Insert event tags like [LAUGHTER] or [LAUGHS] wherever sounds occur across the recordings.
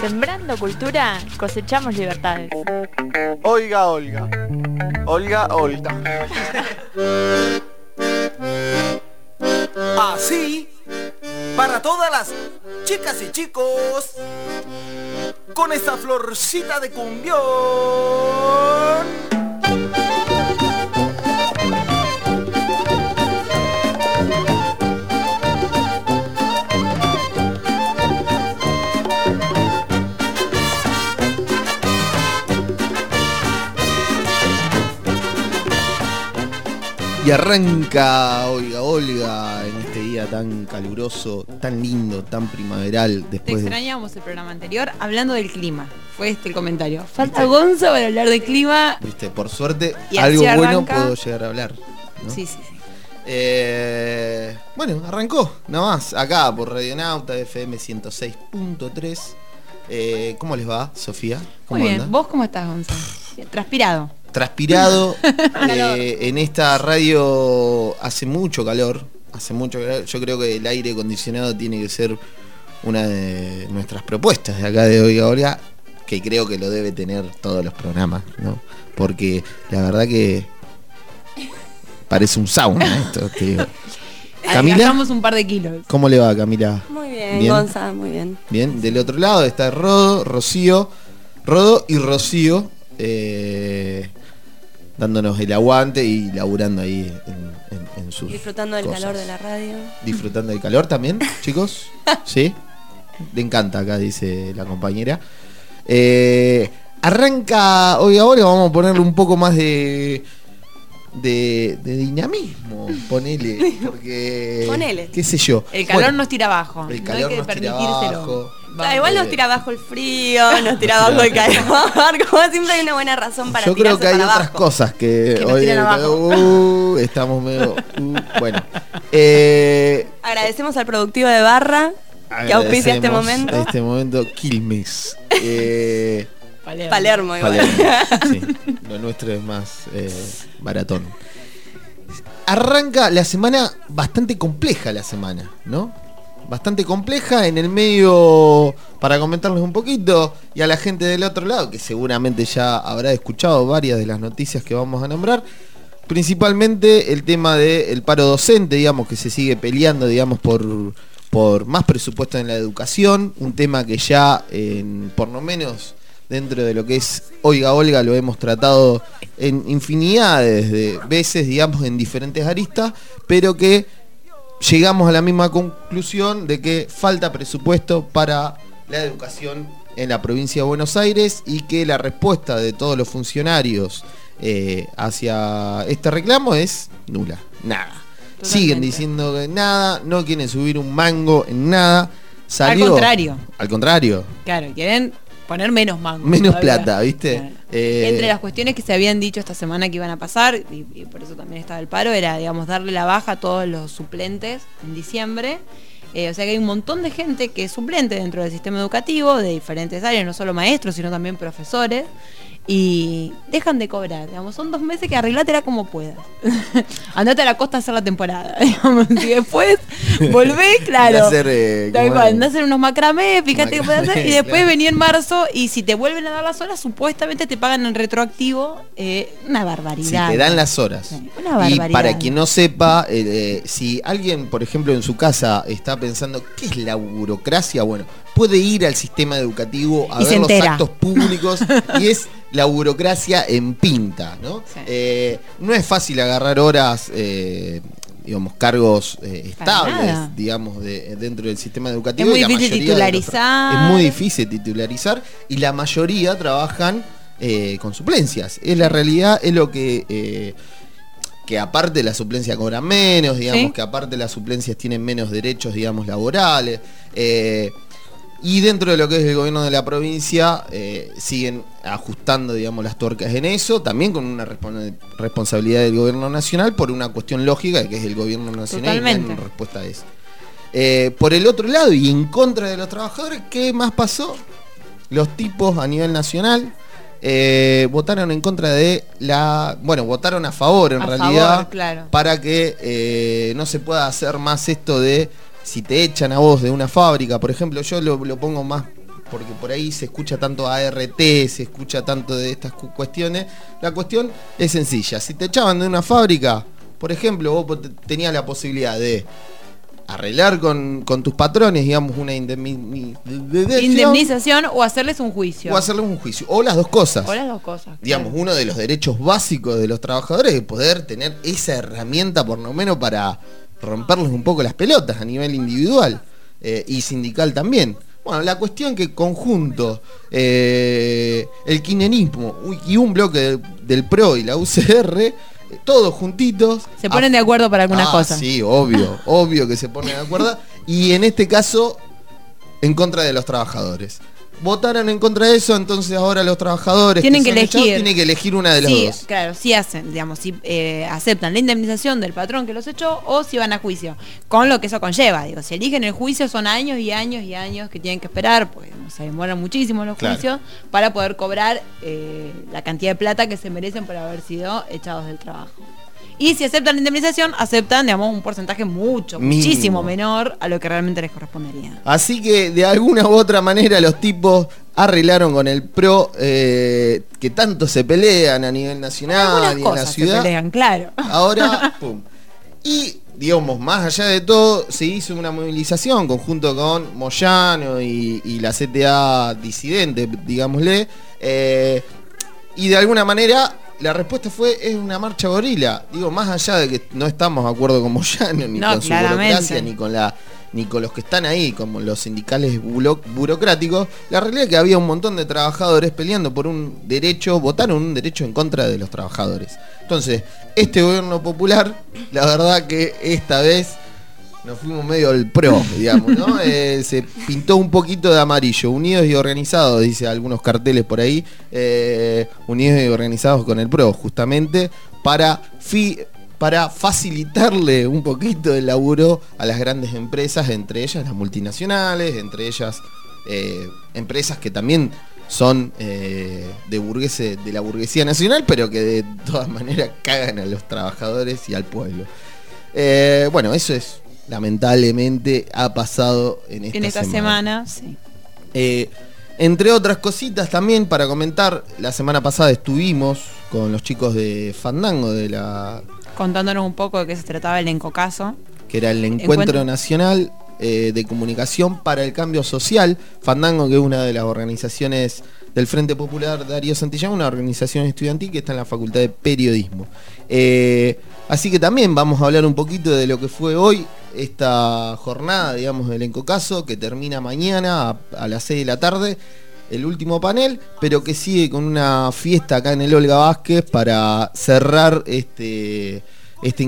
Sembrando cultura, cosechamos libertades. Oiga, Olga. Olga, Olga. Así, para todas las chicas y chicos, con esta florcita de cumbión. Arranca Olga Olga en este día tan caluroso, tan lindo, tan primaveral Te después de... extrañamos el programa anterior hablando del clima. Fue este el comentario. Falta Gonzo para hablar del clima. Viste, por suerte, Y algo bueno puedo llegar a hablar. ¿no? Sí, sí, sí. Eh, bueno, arrancó, nada más, acá por Radionauta FM 106.3. Eh, ¿Cómo les va, Sofía? ¿Cómo Muy bien. ¿Vos cómo estás? Bien, Transpirado. Transpirado. [LAUGHS] eh, en esta radio hace mucho calor. Hace mucho calor. Yo creo que el aire acondicionado tiene que ser una de nuestras propuestas de acá de Oiga Olga, que creo que lo debe tener todos los programas, ¿no? Porque la verdad que parece un sauna esto. te digo. [LAUGHS] Camila, un par de kilos. ¿cómo le va Camila? Muy bien, Bien. Gonza, muy bien. Bien, del otro lado está Rodo, Rocío, Rodo y Rocío, eh, dándonos el aguante y laburando ahí en, en- en sus Disfrutando del cosas. calor de la radio. Disfrutando del calor también, [LAUGHS] chicos. ¿Sí? Le encanta acá, dice la compañera. Eh, arranca, hoy ahora vamos a ponerle un poco más de, de, de dinamismo, ponele, [LAUGHS] porque... Ponele. ¿Qué sé yo? El calor Bueno, nos tira abajo. el no calor hay que nos tira abajo. Ah, igual nos tira abajo el frío, nos tira abajo el calor. [LAUGHS] Como siempre hay una buena razón para Yo creo que hay otras abajo. cosas que, hoy uh, estamos medio uh, bueno. Eh, Agradecemos al productivo de Barra que auspicia este momento. Este momento Quilmes. Eh, Palermo. Palermo igual. Palermo, sí, [LAUGHS] lo nuestro es más eh, baratón. Arranca la semana bastante compleja la semana, ¿no? Bastante compleja en el medio, para comentarles un poquito, y a la gente del otro lado, que seguramente ya habrá escuchado varias de las noticias que vamos a nombrar, principalmente el tema del paro docente, digamos, que se sigue peleando, digamos, por, por más presupuesto en la educación, un tema que ya, por lo menos dentro de lo que es Oiga Olga, lo hemos tratado en infinidades de veces, digamos, en diferentes aristas, pero que llegamos a la misma conclusión de que falta presupuesto para la educación en la provincia de Buenos Aires y que la respuesta de todos los funcionarios eh, hacia este reclamo es nula, nada. Siguen diciendo que nada, no quieren subir un mango en nada. Salió, Al contrario. Al contrario. Claro, quieren poner menos mango. Menos todavía. plata, ¿viste? Claro. Eh, Entre las cuestiones que se habían dicho esta semana que iban a pasar, y, y por eso también estaba el paro, era, digamos, darle la baja a todos los suplentes en diciembre. Eh, o sea que hay un montón de gente que es suplente dentro del sistema educativo, de diferentes áreas, no solo maestros, sino también profesores. Y dejan de cobrar, digamos, son dos meses que arreglátela como puedas. [LAUGHS] Andate a la costa a hacer la temporada, [LAUGHS] digamos, y después [LAUGHS] volvés, claro. hacer, eh, hacer unos macramé, fíjate qué puedes hacer, y después claro. venía en marzo y si te vuelven a dar las horas, supuestamente te pagan en retroactivo eh, una Si barbaridad. te dan las horas. Una y barbaridad. para quien no sepa, eh, eh, si alguien, por ejemplo, en su casa está pensando, ¿qué es la burocracia? Bueno, puede ir al sistema educativo a Y ver los actos públicos y es la burocracia en pinta, ¿no? Sí. Eh, no es fácil agarrar horas, eh, digamos, cargos eh, estables, digamos, de- dentro del sistema educativo. Es muy y la difícil los- titularizar. es muy difícil titularizar y la mayoría trabajan con suplencias. Es la realidad, es lo que... que aparte la suplencia cobra menos, digamos, Sí. que aparte las suplencias tienen menos derechos, digamos, laborales. eh, y dentro de lo que es el gobierno de la provincia, eh, siguen ajustando, digamos, las tuercas en eso, también con una respon- responsabilidad del gobierno nacional por una cuestión lógica, que es el gobierno nacional y Totalmente. en respuesta a eso. Eh, por el otro lado, y en contra de los trabajadores, ¿qué más pasó? Los tipos a nivel nacional eh, votaron en contra de la... Bueno, votaron a favor en A realidad favor, claro. para que no se pueda hacer más esto de si te echan a vos de una fábrica, por ejemplo, yo lo, lo pongo más porque por ahí se escucha tanto ART, se escucha tanto de estas cu- cuestiones. La cuestión es sencilla. Si te echaban de una fábrica, por ejemplo, vos tenías la posibilidad de arreglar con, con tus patrones, digamos, una indemni- Indemnización o hacerles un juicio. o hacerles un juicio. O las dos cosas. O las dos cosas. Digamos, claro. uno de los derechos básicos de los trabajadores es poder tener esa herramienta, por lo menos, para romperles un poco las pelotas a nivel individual eh, y sindical también. Bueno, la cuestión que conjunto, eh, el kirchnerismo y un bloque de- del PRO y la UCR, eh, todos juntitos. Se ponen de acuerdo para algunas Ah, cosas. Sí, obvio, obvio que se ponen de acuerdo. Y en este caso, en contra de los trabajadores. Votaron en contra de eso, entonces ahora los trabajadores Tienen que echados elegir. tienen que elegir una de las sí, dos. claro, sí hacen, digamos, si eh, aceptan la indemnización del patrón que los echó o si van a juicio, con lo que eso conlleva. Digo, si eligen el juicio son años y años y años que tienen que esperar, pues se demoran muchísimo los Claro. juicios para poder cobrar eh, la cantidad de plata que se merecen por haber sido echados del trabajo. Y si aceptan la indemnización, aceptan, digamos, un porcentaje mucho, Mínimo. muchísimo menor a lo que realmente les correspondería. Así que de alguna u otra manera los tipos arreglaron con el PRO eh, que tanto se pelean a nivel nacional y en la cosas se ciudad. pelean, claro. Ahora, [LAUGHS] pum. Y, digamos, más allá de todo, se hizo una movilización conjunto con Moyano y, y la CTA disidente, digámosle. eh, y de alguna manera, la respuesta fue, es una marcha gorila. Digo, más allá de que no estamos de acuerdo con Moyano, ni No, con su burocracia, ni con la ni con los que están ahí, como los sindicales bulo- burocráticos, la realidad es que había un montón de trabajadores peleando por un derecho, votaron un derecho en contra de los trabajadores. Entonces, este gobierno popular, la verdad que esta vez nos fuimos medio al pro, digamos, ¿no? [LAUGHS] Eh, se pintó un poquito de amarillo, unidos y organizados, dice algunos carteles por ahí, eh, unidos y organizados con el pro, justamente para fi- para facilitarle un poquito el laburo a las grandes empresas, entre ellas las multinacionales, entre ellas eh, empresas que también son eh, de de la burguesía nacional, pero que de todas maneras cagan a los trabajadores y al pueblo. Eh, bueno, eso es lamentablemente ha pasado en esta, en esta semana, sí. eh, entre otras cositas también para comentar, la semana pasada estuvimos con los chicos de Fandango, de la contándonos un poco de qué se trataba el encocaso. que era el Encuentro, Encuentro. Nacional eh, de Comunicación para el Cambio Social. Fandango, que es una de las organizaciones del Frente Popular Darío Santillán, una organización estudiantil que está en la Facultad de Periodismo. Eh, así que también vamos a hablar un poquito de lo que fue hoy esta jornada, digamos, del Encocaso, que termina mañana a, las 6 de la tarde. El último panel, pero que sigue con una fiesta acá en el Olga Vázquez para cerrar este, este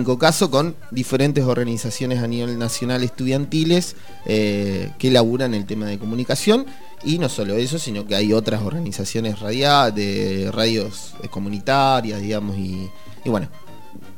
con diferentes organizaciones a nivel nacional estudiantiles eh, que laburan el tema de comunicación. Y no solo eso, sino que hay otras organizaciones de radios eh, comunitarias, digamos, y bueno,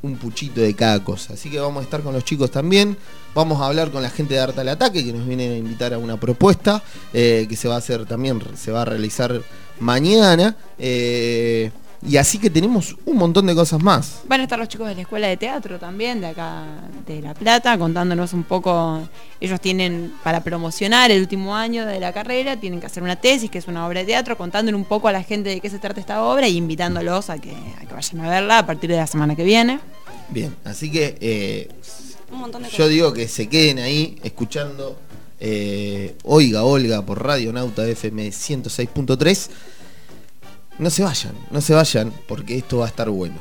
un puchito de cada cosa. Así que vamos a estar con los chicos también. Vamos a hablar con la gente de Arte al Ataque que nos viene a invitar a una propuesta eh, que se va a hacer también, se va a realizar mañana. eh, y así que tenemos un montón de cosas más. Van a estar los chicos de la escuela de teatro también, de acá de La Plata, contándonos un poco. Ellos tienen, para promocionar el último año de la carrera, tienen que hacer una tesis, que es una obra de teatro, contándole un poco a la gente de qué se trata esta obra y invitándolos a que, a que vayan a verla a partir de la semana que viene. Bien, así que eh, Un montón de yo cosas. digo que se queden ahí escuchando eh, Oiga Olga por Radio Nauta FM 106.3. No se vayan, no se vayan, porque esto va a estar bueno.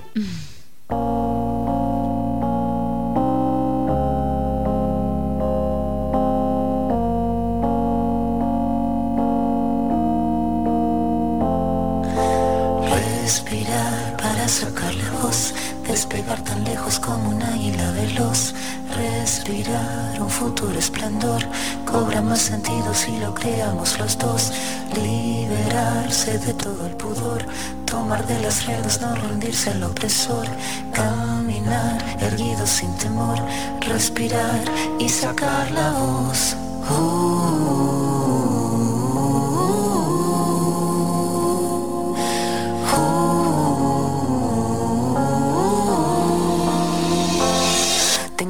Respirar para sacar la voz, despegar tan lejos como un águila veloz. Respirar un futuro esplendor, cobra más sentido si lo creamos los dos. Liberarse de todo el pudor, tomar de las riendas, no rendirse al opresor. Caminar erguido sin temor, respirar y sacar la voz.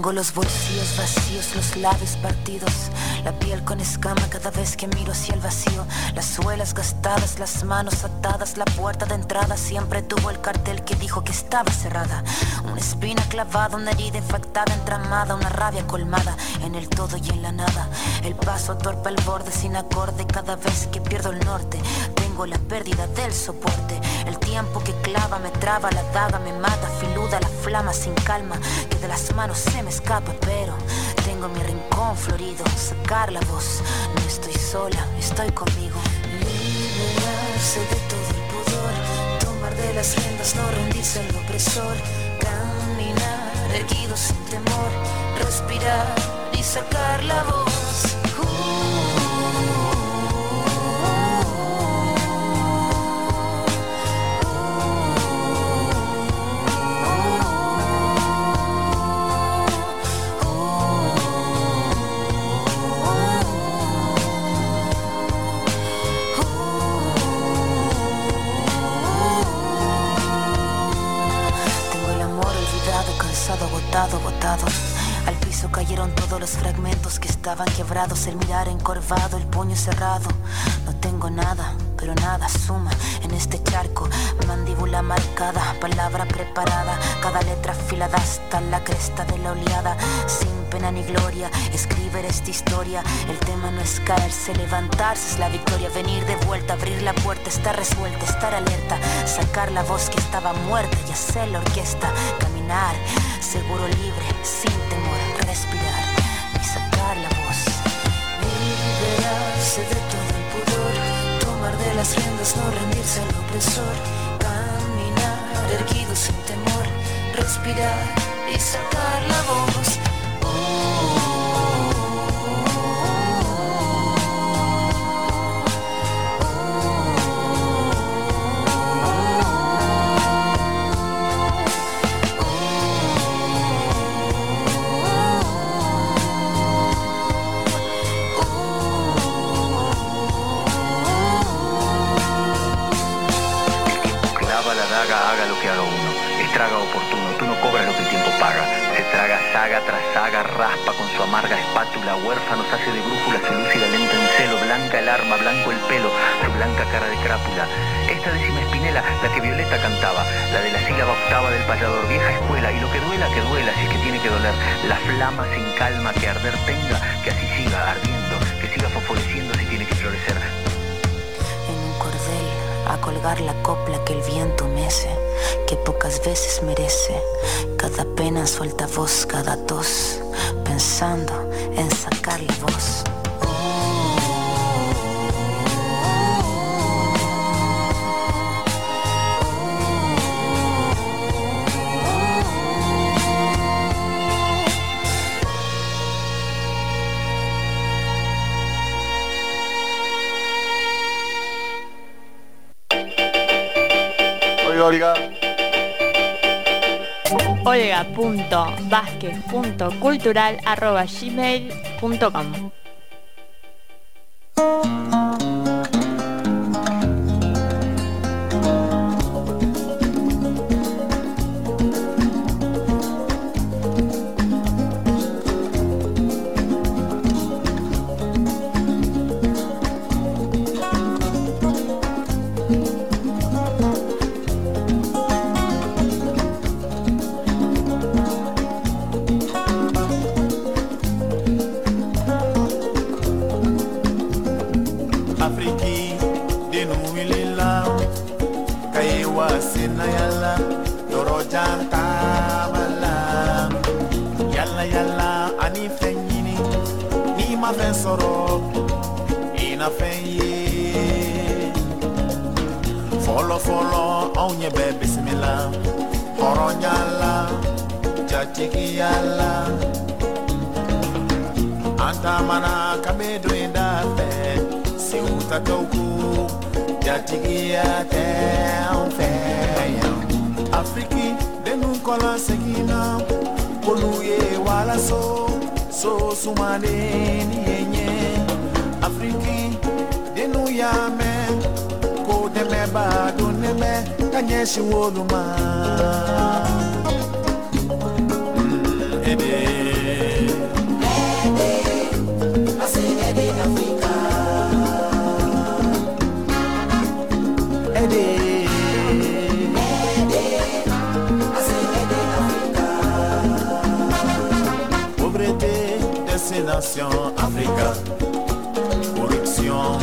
Tengo los los bolsillos vacíos, los labios partidos, la piel con escama cada vez que miro hacia el vacío, las suelas gastadas, las manos atadas, la puerta de entrada siempre tuvo el cartel que dijo que estaba cerrada, una espina clavada, una herida infectada, entramada, una rabia colmada en el todo y en la nada, el paso torpe al borde sin acorde cada vez que pierdo el norte, tengo la pérdida del soporte, el tiempo que clava me traba, la daga me mata, filuda la flama sin calma, que de las manos se me escapa, pero tengo mi rincón florido, sacar la voz, no estoy sola, estoy conmigo. Liberarse de todo el pudor, tomar de las riendas, no rendirse al opresor, caminar erguido sin temor, respirar y sacar la voz. Agotado, agotado. Al piso cayeron todos los fragmentos que estaban quebrados, el mirar encorvado, el puño cerrado. No tengo nada, pero nada suma en este charco. Mandíbula marcada, palabra preparada, cada letra afilada hasta la cresta de la oleada. Sin pena ni gloria, escribir esta historia. El tema no es caerse, levantarse es la victoria. Venir de vuelta, abrir la puerta, estar resuelta, estar alerta, sacar la voz que estaba muerta y hacer la orquesta. Seguro libre, sin temor, respirar y sacar la voz. Liberarse de todo el pudor, tomar de las riendas, no rendirse al opresor. Caminar erguido sin temor, respirar y sacar la voz. Haga lo que haga uno. Estraga oportuno, tú no cobras lo que el tiempo paga. Se traga saga tras saga, raspa con su amarga espátula. Huérfanos hace de brújula, se lúcida lento en celo. Blanca el arma, blanco el pelo, su blanca cara de crápula. Esta décima espinela, la que Violeta cantaba. La de la sílaba octava del payador, vieja escuela. Y lo que duela, que duela, si es que tiene que doler. La flama sin calma, que arder tenga, que así siga ardiendo, que siga fosforeciendo si tiene que florecer. A colgar la copla que el viento mece, que pocas veces merece. Cada pena suelta voz, cada tos, pensando en sacar la voz. olga.vázquez.cultural.gmail.com Destination Africa. Corruption,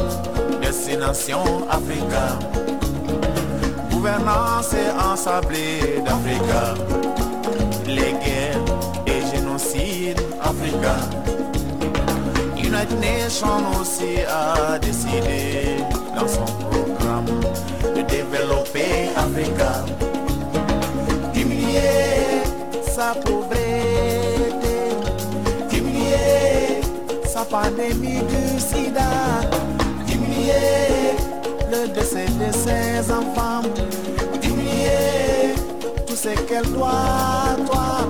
destination Africa. Gouvernance ensablée d'Africa. Les guerres et génocides Africa. United Nations aussi a décidé dans son programme de développer Africa. Diminuer sa pauvreté, pandémie du sida, diminuer le décès de ses enfants, diminuer tout ce qu'elle doit, toi,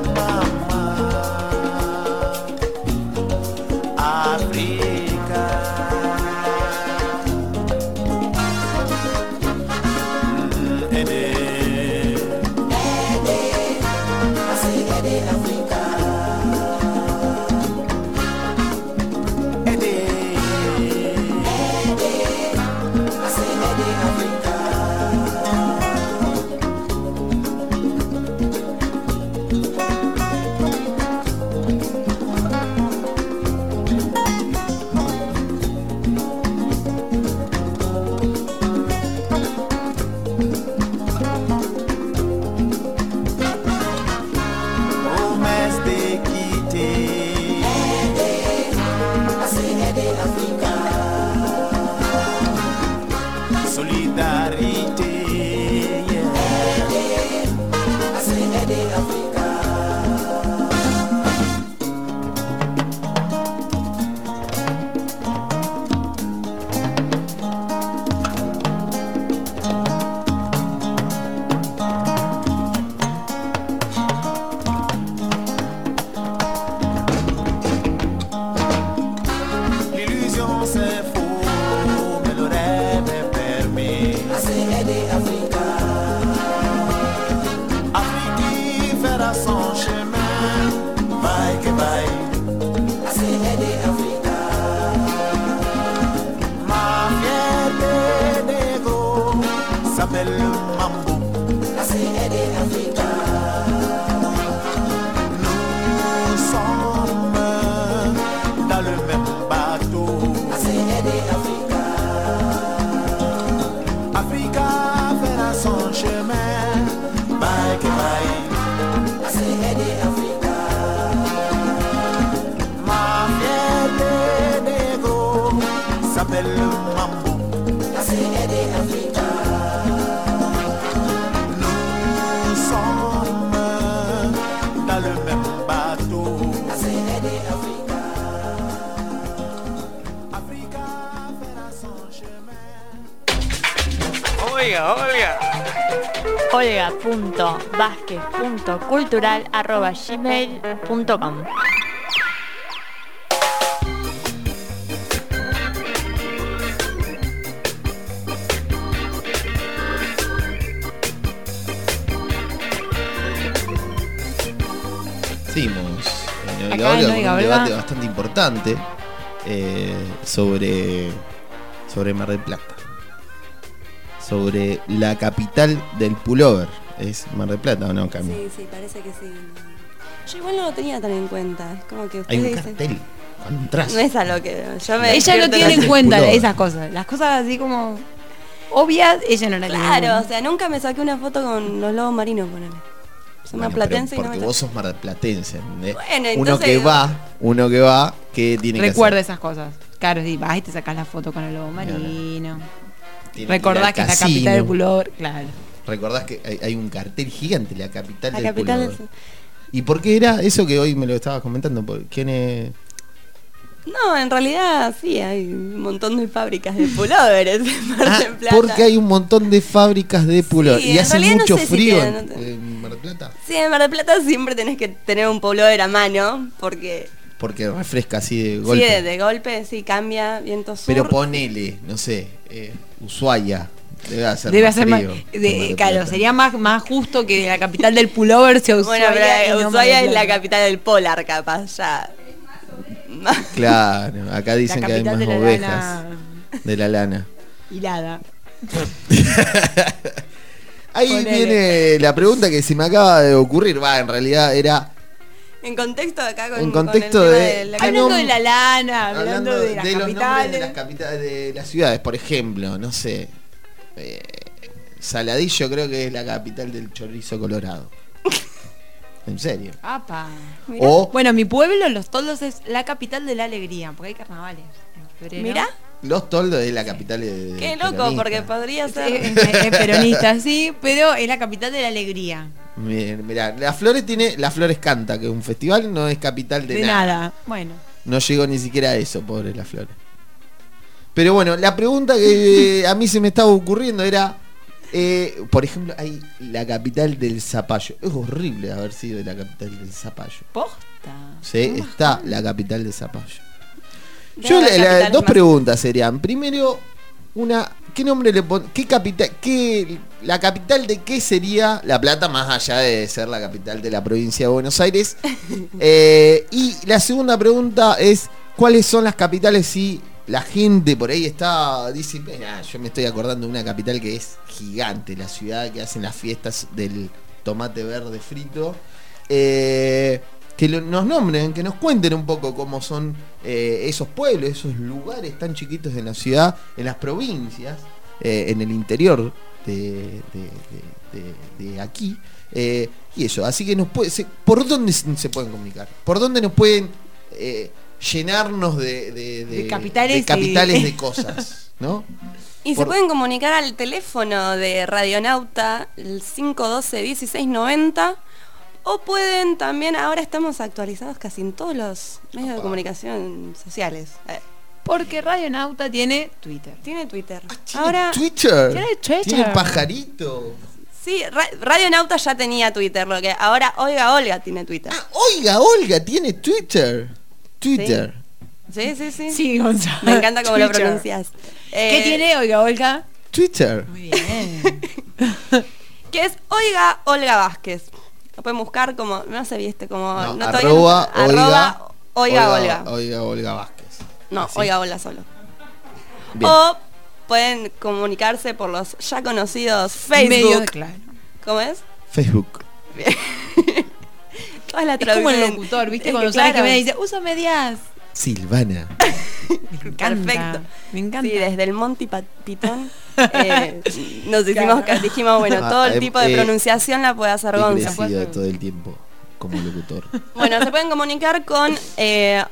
olga.vázquez.cultural.gmail.com Seguimos. en Oiga Olga Oiga un Olga. debate bastante importante eh, sobre, sobre Mar del Plata. Sobre la capital del pullover. ¿Es Mar del Plata o no, Cami? Sí, sí, parece que sí. Yo igual no lo tenía tan en cuenta. Es como que Hay un dicen. cartel. No es a lo que yo me Ella no tiene en cuenta esas cosas. Las cosas así como obvias, ella no las tiene en Claro, o sea, nunca me saqué una foto con los lobos marinos, ponele. Soy Bueno, una platense pero y no porque me vos sos marplatense, ¿entendés? Bueno, uno que va, uno que va, que tiene Recuerda que esas cosas. Claro, sí, vas y te sacas la foto con el lobo marino. Tiene ir Recordás que es la capital del pullover, claro. Recordás que hay, hay un cartel gigante, la capital La del capital. ¿Y por qué era eso que hoy me lo estabas comentando? ¿Por ¿Quién es? No, en realidad sí, hay un montón de fábricas de pullovers en Mar Ah, Plata. porque hay un montón de fábricas de pullover. Sí, y hace no mucho sé frío en, Mar del Plata. Sí, en Mar del Plata siempre tenés que tener un pullover a mano, porque Porque refresca así de sí, golpe. de, de golpe, sí, cambia, viento sur. Pero ponele, no sé, eh, Ushuaia. Debe hacer Debe más ser más. frío que de- claro, sería más, más justo que la capital del pullover sea Bueno, Ushuaia. y pero no Ushuaia es la capital del polar, capaz, ya. [LAUGHS] Claro, acá dicen que hay más de ovejas lana de la lana. hilada. [LAUGHS] Ahí Ponele. viene la pregunta que se me acaba de ocurrir. Va, en realidad era En contexto acá con, En con contexto el tema de- la ¿Qué Hablando de la lana, hablando, Hablando de las los nombres capitales. de las capitales de las ciudades, por ejemplo, no sé. Eh, Saladillo creo que es la capital del chorizo colorado. [LAUGHS] En serio. Apa. O Bueno, mi pueblo, Los Toldos, es la capital de la alegría, porque hay carnavales en. Mirá, Los Toldos es la capital de. qué loco, peronista. porque podría ser. es- es peronista, [LAUGHS] sí, pero es la capital de la alegría. Miren, Mirá, Las Flores tiene. Las Flores canta, que es un festival, no es capital de, De, nada. nada. Bueno. No llegó ni siquiera a eso, pobre Las Flores. Pero bueno, la pregunta que a mí se me estaba ocurriendo era. eh, por ejemplo, hay la capital del zapallo. Es horrible haber sido la capital del zapallo. Posta. Sí, está la capital de Zapallo. De Yo la- la- dos más- preguntas serían. Primero, una ¿qué nombre le pon qué capital qué la capital de qué sería La Plata más allá de ser la capital de la provincia de Buenos Aires? [LAUGHS] Eh, y la segunda pregunta es ¿cuáles son las capitales si la gente por ahí está dice, "Ah, yo me estoy acordando de una capital que es gigante, la ciudad que hacen las fiestas del tomate verde frito? Eh, que nos nombren, que nos cuenten un poco cómo son eh, esos pueblos, esos lugares tan chiquitos en la ciudad, en las provincias, eh, en el interior de, aquí. y eso, así que nos puede, ¿por dónde se pueden comunicar? ¿Por dónde nos pueden llenarnos de, de- De capitales de, y- capitales de [LAUGHS] cosas? ¿No? Y Por- se pueden comunicar al teléfono de Radionauta, el 512-1690. O pueden también, ahora estamos actualizados casi en todos los medios de comunicación sociales. Eh, Porque Radio Nauta tiene Twitter. tiene Twitter. ¿Tiene ahora, Twitter. Tiene Twitter. Tiene pajarito. sí, Ra- Radionauta ya tenía Twitter, lo que ahora Oiga Olga tiene Twitter. Ah, oiga, Olga, tiene Twitter. Twitter. Sí, sí, sí. Sí, Gonzalo. Me encanta cómo lo pronuncias. ¿Qué Eh, tiene, oiga, Olga? Twitter. Muy bien. [LAUGHS] Que es Oiga Olga Vázquez. Lo pueden buscar como, no sé, viste, como... No, no, arroba, no- arroba Oiga Olga. Oiga, Olga Vázquez. No, Así. Oiga Olga solo. Bien. O pueden comunicarse por los ya conocidos Facebook. Medio, claro. ¿Cómo es? Facebook. [LAUGHS] Toda la Es como el locutor, ¿viste? Es Cuando que, sale que claro. me dice, usa medias. Silvana. [LAUGHS] Me encanta. Perfecto. Me encanta. Sí, desde el Monty Python [LAUGHS] eh, nos hicimos, Claro. dijimos, bueno, Ah, todo el eh, tipo de eh, pronunciación la puede hacer Gonza. todo el tiempo como locutor. [LAUGHS] Bueno, se pueden comunicar con eh,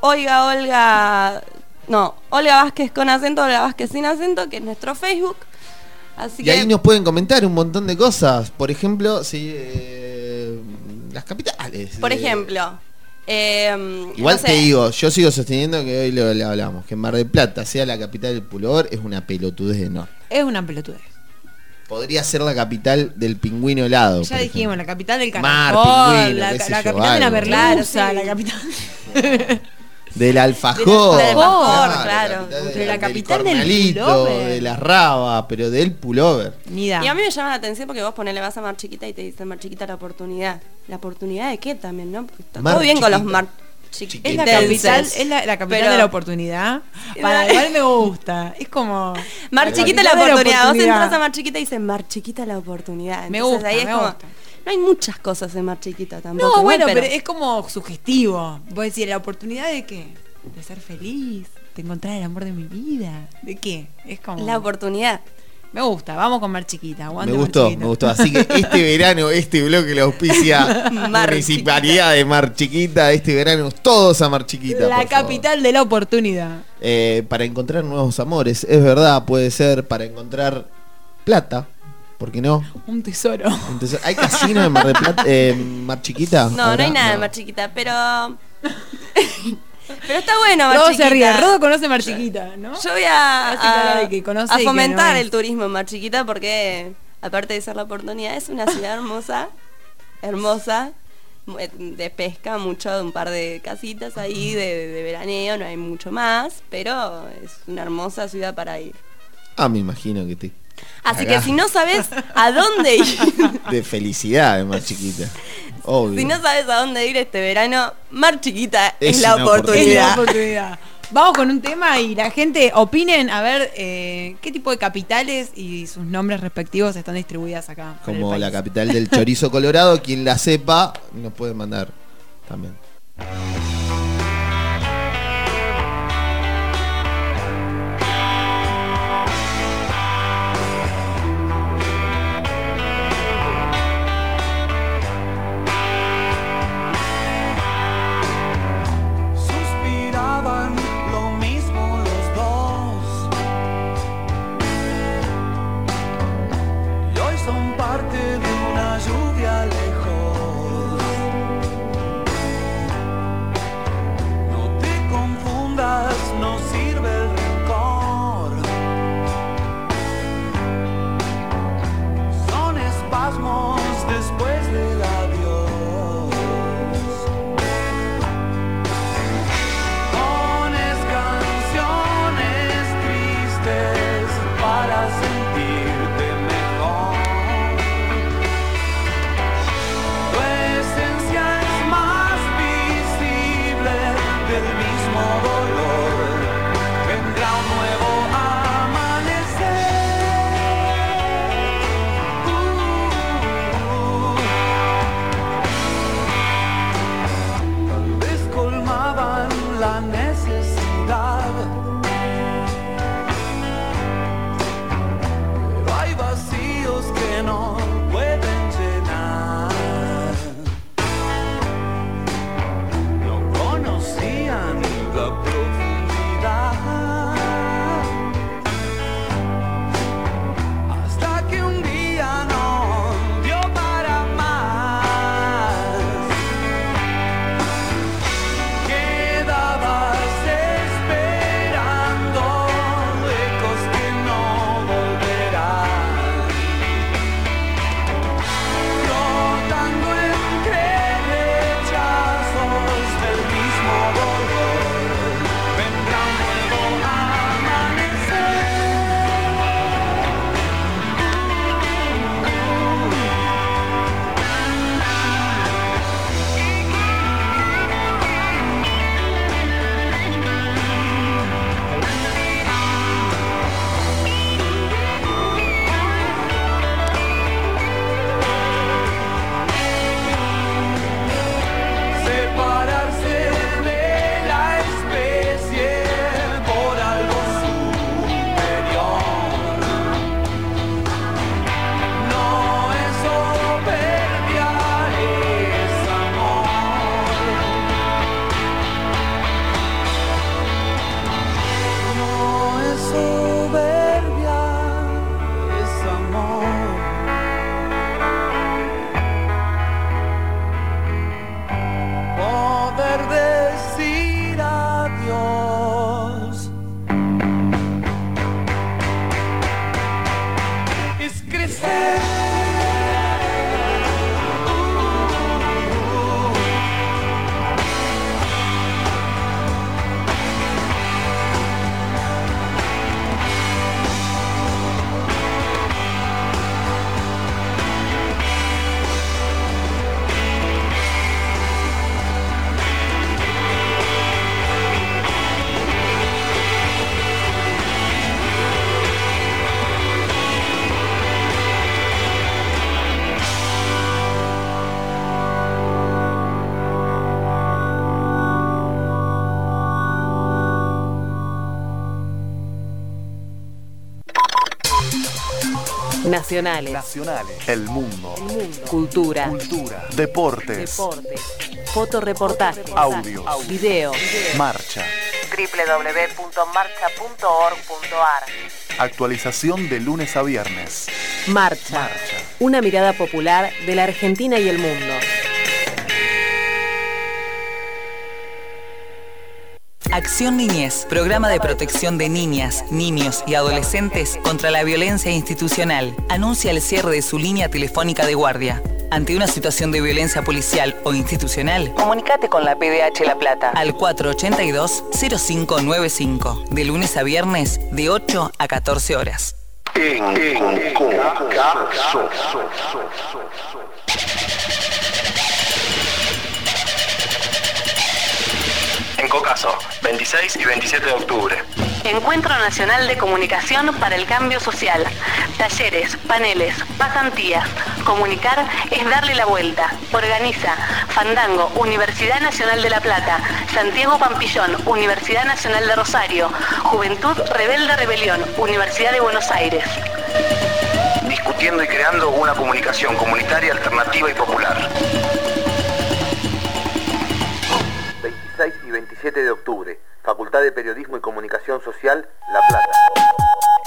Oiga Olga, no, Olga Vázquez con acento, Olga Vázquez sin acento, que es nuestro Facebook. Así Y que ahí nos pueden comentar un montón de cosas. Por ejemplo, si eh, las capitales. Por de- ejemplo, eh, Igual no sé, te digo, yo sigo sosteniendo que hoy lo, le hablamos, que Mar del Plata sea la capital del pullover es una pelotudez enorme. Es una pelotudez. Podría ser la capital del pingüino helado. Ya por dijimos, ejemplo. la capital del Mar, caracol, pingüino, la, yo, capital de la merluza, Claro, sí. la capital... [LAUGHS] Del alfajor. Del alfajor, Claro, claro. Pero la capital del pullover. de la raba, pero del pullover. Nida. Y a mí me llama la atención porque vos ponele vas a Mar Chiquita y te dicen Mar Chiquita la oportunidad. ¿La oportunidad de qué también, no? Porque está Mar todo bien con los. Mar Chiquita. Es la capital, es la, la capital Pero- de la oportunidad. [LAUGHS] Para igual me gusta. Es como. Mar la Chiquita la capital de oportunidad. Vos oportunidad. entras a Mar Chiquita y dicen Mar Chiquita la oportunidad. Me Entonces, gusta, ahí es me como- gusta. No hay muchas cosas en Mar Chiquita tampoco. No, bueno, pero... es como sugestivo. Vos decís, la oportunidad de qué? De ser feliz, de encontrar el amor de mi vida. ¿De qué? Es como. la oportunidad. Me gusta, vamos con Mar Chiquita. aguante Me Mar gustó, Chiquita. me gustó. Así que [LAUGHS] este verano, este bloque lo auspicia [LAUGHS] Mar Municipalidad de Mar Chiquita. Este verano, todos a Mar Chiquita. La favor. capital de la oportunidad. Eh, para encontrar nuevos amores, es verdad, puede ser para encontrar plata. ¿Por qué no? Un tesoro. Entonces, ¿hay casino en Mar, de Plata, eh, Mar Chiquita? No, no hay nada en Mar Chiquita, pero. [LAUGHS] pero está bueno Mar Rodo Chiquita. se ríe. Rodo conoce Mar Chiquita, ¿no? Yo voy a, a- de que conoce a y que fomentar no el turismo en Mar Chiquita porque, aparte de ser la oportunidad, es una ciudad hermosa, hermosa, de pesca, mucho, de un par de casitas ahí de, de veraneo, no hay mucho más, pero es una hermosa ciudad para ir. Ah, me imagino que te. Así que si no sabes a dónde ir, De felicidad de Mar Chiquita. Obvio. si no sabes a dónde ir este verano, Mar Chiquita es, Es la Es la oportunidad. oportunidad. Vamos con un tema y la gente opinen a ver eh, qué tipo de capitales y sus nombres respectivos están distribuidas acá. Como la capital del chorizo colorado, quien la sepa, nos puede mandar también. Mismo Nacionales. Nacionales. El mundo. El mundo. Cultura. Cultura. Deportes. Deportes. Fotoreportajes. Audios. Videos. Marcha. www.marcha.org.ar Actualización de lunes a viernes. Marcha. Una mirada popular de la Argentina y el mundo. Acción Niñez, programa de protección de niñas, niños y adolescentes contra la violencia institucional, anuncia el cierre de su línea telefónica de guardia. Ante una situación de violencia policial o institucional, comunícate con la PDH La Plata al 482-0595, de lunes a viernes, de 8 a 14 horas. Cocaso, 26 y 27 de octubre. Encuentro Nacional de Comunicación para el Cambio Social. Talleres, paneles, pasantías. Comunicar es darle la vuelta. Organiza Fandango, Universidad Nacional de La Plata. Santiago Pampillón, Universidad Nacional de Rosario. Juventud Rebelde Rebelión, Universidad de Buenos Aires. Discutiendo y creando una comunicación comunitaria alternativa y popular. 26 y 27 de octubre. Facultad de Periodismo y Comunicación Social, La Plata.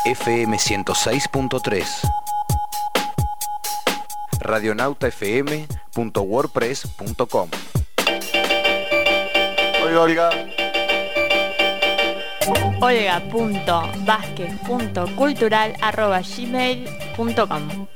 FM 106.3. radionautafm.wordpress.com Oiga, oiga. olga.vázquez.cultural.gmail.com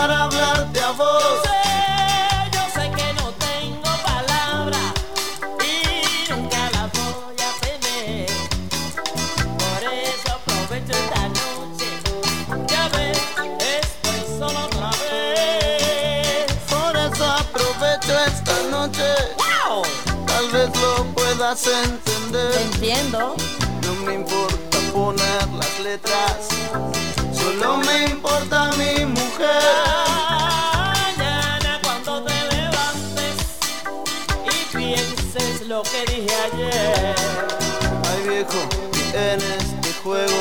para hablarte a vos. Yo sé que no tengo palabras y nunca las voy a tener. Por eso aprovecho esta noche. Ya ves, estoy solo otra vez. Por eso aprovecho esta noche. Tal vez lo puedas entender. entiendo. No me importa poner las letras. Solo me importa mi. Mañana cuando te levantes y pienses lo que dije ayer. Ay viejo, en este juego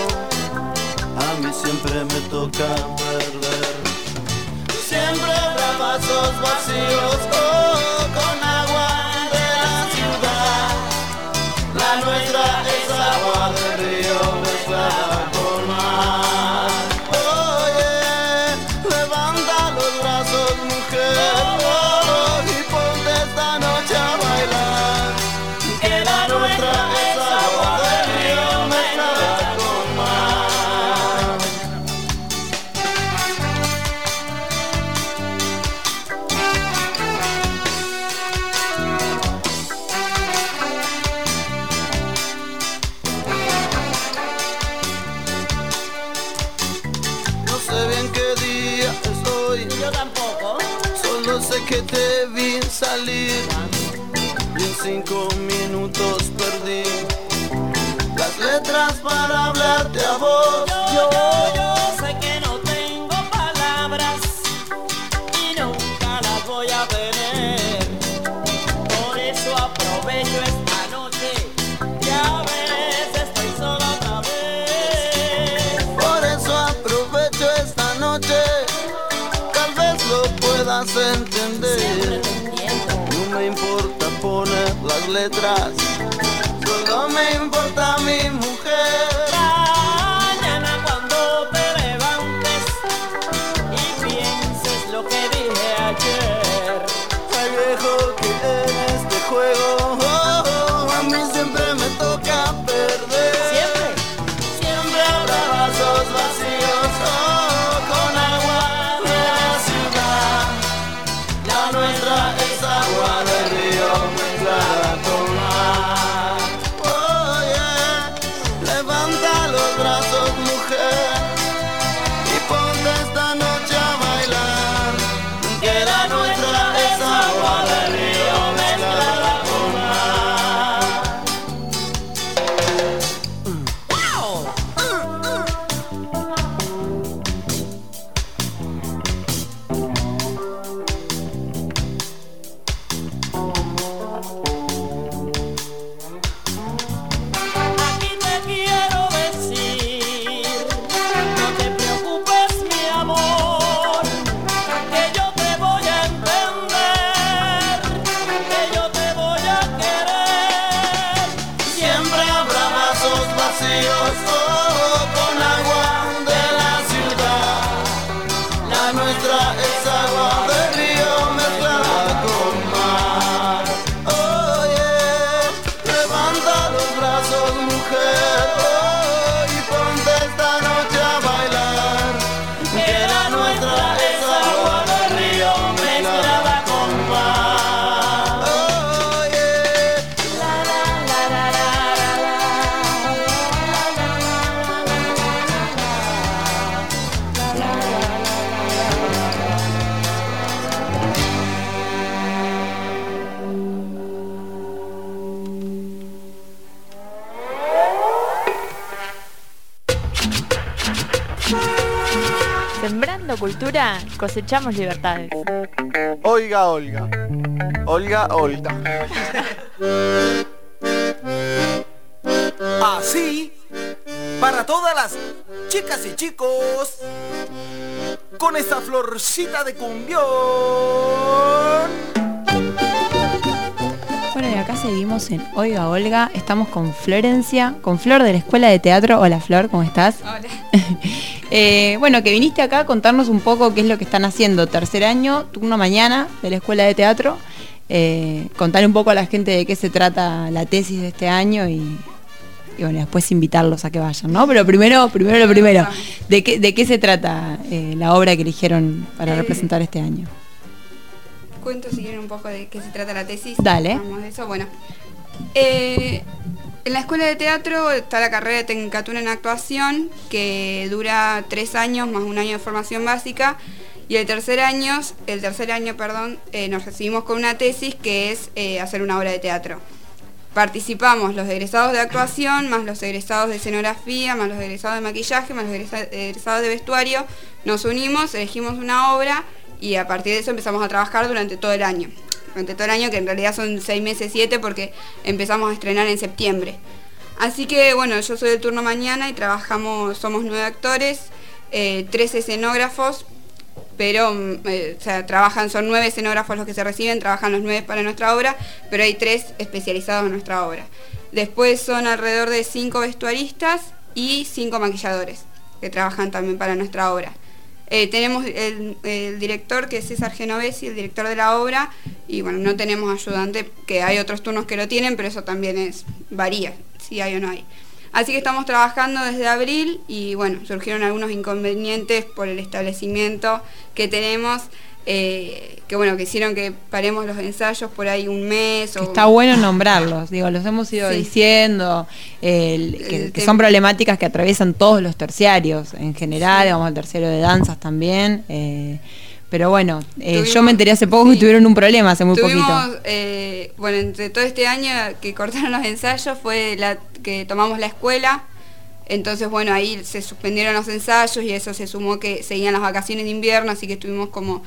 a mí siempre me toca perder. Siempre habrá vacíos oh, con letras. Cosechamos libertades. Oiga, Olga. Olga, Olga. Así, para todas las chicas y chicos, con esa florcita de cumbión. Bueno, y acá seguimos en Oiga Olga. Estamos con Florencia, con Flor de la Escuela de Teatro. Hola Flor, ¿cómo estás? Hola. Eh, bueno, que viniste acá a contarnos un poco qué es lo que están haciendo. Tercer año, turno mañana de la Escuela de Teatro. Eh, contar un poco a la gente de qué se trata la tesis de este año y, y bueno, después invitarlos a que vayan, ¿no? Pero primero, primero lo primero. ¿De qué, de qué se trata eh, la obra que eligieron para representar este año? Cuento si quieren un poco de qué se trata la tesis. Dale. Hablamos de eso. Bueno, en la escuela de teatro está la carrera de Tecnicatura en Actuación, que dura tres años más un año de formación básica. Y el tercer año, el tercer año, perdón, eh, nos recibimos con una tesis que es eh, hacer una obra de teatro. Participamos los egresados de actuación, más los egresados de escenografía, más los egresados de maquillaje, más los egresa- egresados de vestuario. Nos unimos, elegimos una obra y a partir de eso empezamos a trabajar durante todo el año. Durante todo el año, que en realidad son seis meses, siete, porque empezamos a estrenar en septiembre. Así que bueno, yo soy del turno mañana y trabajamos, somos nueve actores, eh, tres escenógrafos, pero mm, eh, o sea, trabajan, son nueve escenógrafos los que se reciben, trabajan los nueve para nuestra obra, pero hay tres especializados en nuestra obra. Después son alrededor de cinco vestuaristas y cinco maquilladores que trabajan también para nuestra obra. Eh, tenemos el, director que es César Genovesi, el director de la obra, y bueno, no tenemos ayudante, que hay otros turnos que lo tienen, pero eso también es varía, si hay o no hay. Así que estamos trabajando desde abril y bueno, surgieron algunos inconvenientes por el establecimiento que tenemos, eh, que bueno, que hicieron que paremos los ensayos por ahí un mes. O, Está bueno nombrarlos, digo, los hemos ido Sí. diciendo, el- que, El que tem- son problemáticas que atraviesan todos los terciarios en general, digamos, el tercero de danzas también. eh, pero bueno, eh, yo me enteré hace poco que tuvieron un problema hace muy Tuvimos, poquito. eh, bueno, entre todo este año que cortaron los ensayos fue la que tomamos la escuela. Entonces, bueno, ahí se suspendieron los ensayos y eso se sumó que seguían las vacaciones de invierno, así que estuvimos como,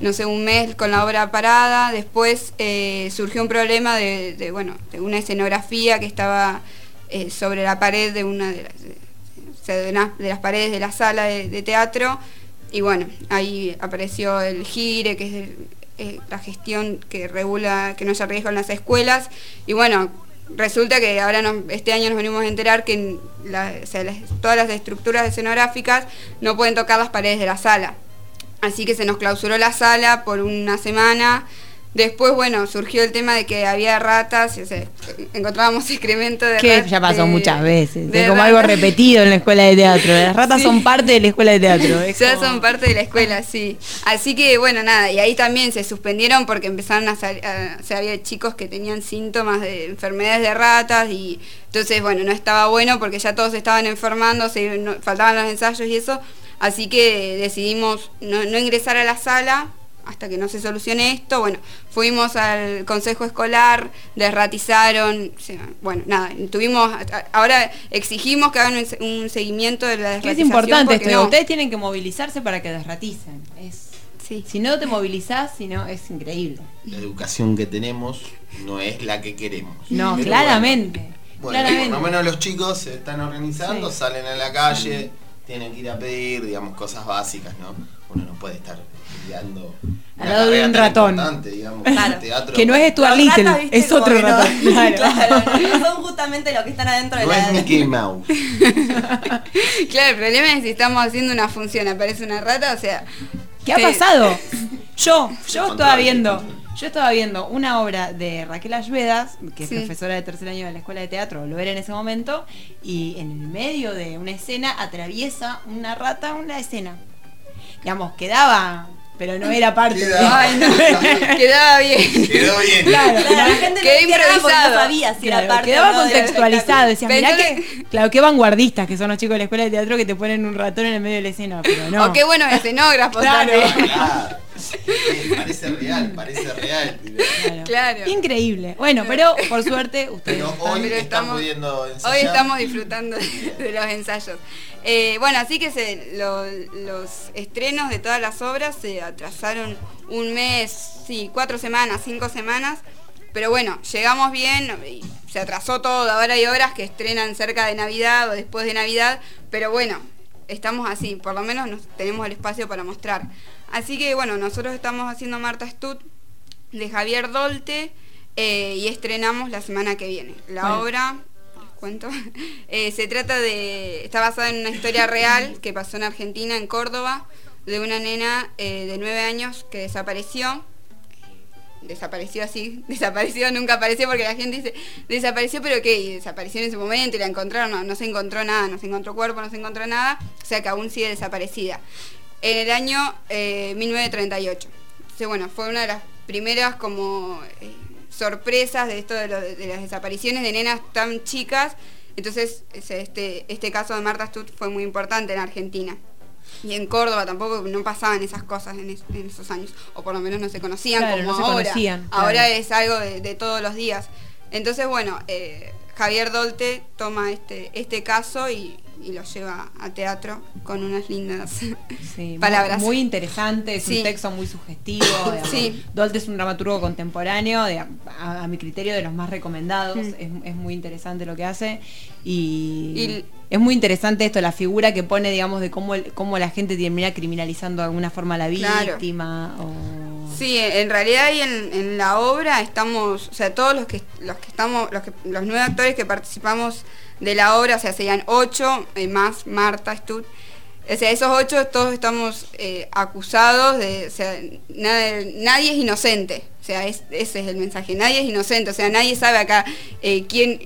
no sé, un mes con la obra parada. Después eh, surgió un problema de, bueno, de una escenografía que estaba eh, sobre la pared de una de las, paredes de la sala de, teatro. Y bueno, ahí apareció el GIRE, que es eh, la gestión que regula que no haya riesgo en las escuelas. Y bueno, resulta que ahora este año nos venimos a enterar que todas las estructuras escenográficas no pueden tocar las paredes de la sala. Así que se nos clausuró la sala por una semana. Después, bueno, surgió el tema de que había ratas, o sea, encontrábamos excremento de Que rat- ya pasó de- muchas veces, es como algo ratas. repetido en la escuela de teatro. Las ratas Sí. son parte de la escuela de teatro. es Ya como- son parte de la escuela, sí. Así que bueno, nada, y ahí también se suspendieron porque empezaron a salir, o sea, había chicos que tenían síntomas de enfermedades de ratas y entonces, bueno, no estaba bueno porque ya todos estaban enfermando, se, no- faltaban los ensayos y eso. Así que decidimos no, no ingresar a la sala hasta que no se solucione esto. Bueno, fuimos al consejo escolar, desratizaron, bueno, nada, tuvimos, ahora exigimos que hagan un, se- un seguimiento de la Que es desratización. importante esto, no. ustedes tienen que movilizarse para que desraticen. Es, Si no te movilizás, si no, es increíble. La educación que tenemos no es la que queremos. No, Pero claramente. Bueno, claramente. por lo menos los chicos se están organizando, Sí. salen a la calle, tienen que ir a pedir, digamos, cosas básicas, ¿no? Uno no puede estar lidiando Al lado de un ratón. digamos, Claro. teatro. Que no es Stuart Little, ratas, viste, es otro no- ratón. [LAUGHS] Claro. Claro, no son justamente los que están adentro de No la... es Mickey Mouse. [LAUGHS] Claro, el problema es si estamos haciendo una función, aparece una rata, o sea. ¿Qué ha pasado? [LAUGHS] Yo, yo estaba viendo, yo estaba viendo una obra de Raquel Ayuedas, que es Sí. profesora de tercer año de la escuela de teatro, lo era en ese momento, y en el medio de una escena atraviesa una rata una escena. Digamos, quedaba, pero no era parte de Quedaba. Ay, no, [LAUGHS] quedaba bien. Quedó bien. Claro, Claro, la gente Quedó no no sabía si era Claro, parte quedaba contextualizado, decían, mirá que, [LAUGHS] claro, qué vanguardistas que son los chicos de la escuela de teatro que te ponen un ratón en el medio de la escena, pero no. O qué buenos escenógrafos Claro. [LAUGHS] parece real, parece real. Claro. Increíble. Bueno, pero por suerte ustedes Pero hoy están estamos- pudiendo ensayar. Hoy estamos disfrutando de, de los ensayos. Eh, bueno, así que se- lo- los estrenos de todas las obras se atrasaron un mes, sí, cuatro semanas, cinco semanas. Pero bueno, llegamos bien, y se atrasó todo. Ahora hay obras que estrenan cerca de Navidad o después de Navidad. Pero bueno, estamos así, por lo menos nos, tenemos el espacio para mostrar. Así que bueno, nosotros estamos haciendo Marta Stud de Javier Dolte eh, y estrenamos la semana que viene. La Bueno. obra, les cuento, [LAUGHS] eh, se trata de, está basada en una historia real que pasó en Argentina, en Córdoba, de una nena eh, de nueve años que desapareció. Desapareció así, [LAUGHS] desapareció, nunca apareció porque la gente dice, desapareció pero qué, y desapareció en ese momento y la encontraron, no, no se encontró nada, no se encontró cuerpo, no se encontró nada, o sea que aún sigue desaparecida. En el año eh, 1938. Entonces, bueno, fue una de las primeras como eh, sorpresas de esto de, lo- de las desapariciones de nenas tan chicas. Entonces, este, este caso de Marta Stut fue muy importante en Argentina. Y en Córdoba tampoco no pasaban esas cosas en, es- en esos años, o por lo menos no se conocían Claro, como no se ahora. Ahora es algo de, de todos los días. Entonces, bueno, eh, Javier Dolte toma este, este caso y, y lo lleva a teatro con unas lindas Sí, [LAUGHS] palabras. Muy, muy interesante, es Sí. un texto muy sugestivo. [COUGHS] Sí. Dolte es un dramaturgo contemporáneo, de- a, a mi criterio, de los más recomendados. Mm. Es, es muy interesante lo que hace. Y, Y- es muy interesante esto, la figura que pone, digamos, de cómo, el- cómo la gente termina criminalizando de alguna forma a la Claro. víctima. O... Sí, en realidad y en, en la obra estamos, o sea, todos los que los que estamos, los que, los nueve actores que participamos de la obra, o sea, serían ocho, eh, más Marta Stut. O sea, esos ocho todos estamos eh, acusados de, o sea, nadie, nadie es inocente. O sea, es- ese es el mensaje. Nadie es inocente. O sea, nadie sabe acá eh, quién,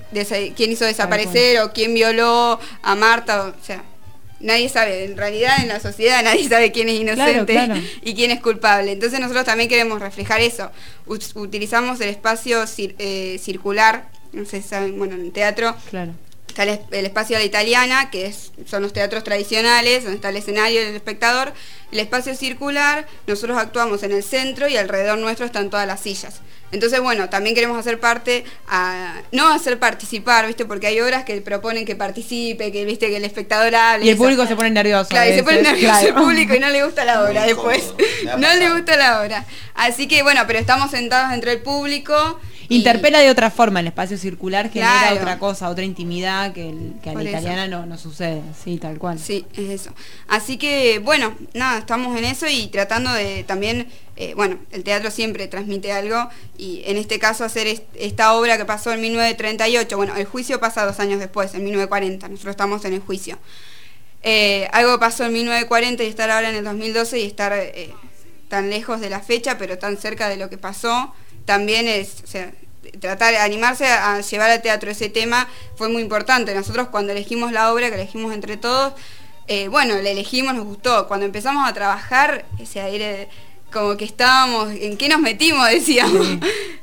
quién hizo desaparecer o quién violó a Marta. O sea, nadie sabe. En realidad, en la sociedad [LAUGHS] nadie sabe quién es inocente claro. y quién es culpable. Entonces nosotros también queremos reflejar eso. Ut- utilizamos el espacio cir- eh, circular, no sé si saben, bueno, en teatro Claro. Está el, es- el espacio a la italiana, que es, son los teatros tradicionales, donde está el escenario y el espectador. El espacio circular, nosotros actuamos en el centro y alrededor nuestro están todas las sillas. Entonces, bueno, también queremos hacer parte, a, no hacer participar, ¿viste? Porque hay obras que proponen que participe, que, ¿viste? Que el espectador hable. Y el eso. público se pone nervioso. Claro, y se pone nervioso el claro. público y no le gusta la obra Muy después. [LAUGHS] No le gusta la obra. Así que bueno, pero estamos sentados entre el público. Y- Interpela de otra forma, el espacio circular genera Claro. otra cosa, otra intimidad que, el- que a la italiana no, no sucede, sí, tal cual. Sí, es eso. Así que, bueno, nada, estamos en eso y tratando de también, eh, bueno, el teatro siempre transmite algo y en este caso hacer est- esta obra que pasó en 1938, bueno, el juicio pasa dos años después, en 1940, nosotros estamos en el juicio. Eh, algo pasó en 1940 y estar ahora en el 2012 y estar eh, tan lejos de la fecha, pero tan cerca de lo que pasó, también es, o sea, tratar, animarse a, llevar al teatro ese tema fue muy importante. Nosotros cuando elegimos la obra, que elegimos entre todos, eh, bueno, la elegimos, nos gustó. Cuando empezamos a trabajar, ese aire como que estábamos, ¿en qué nos metimos? [LAUGHS] Decíamos.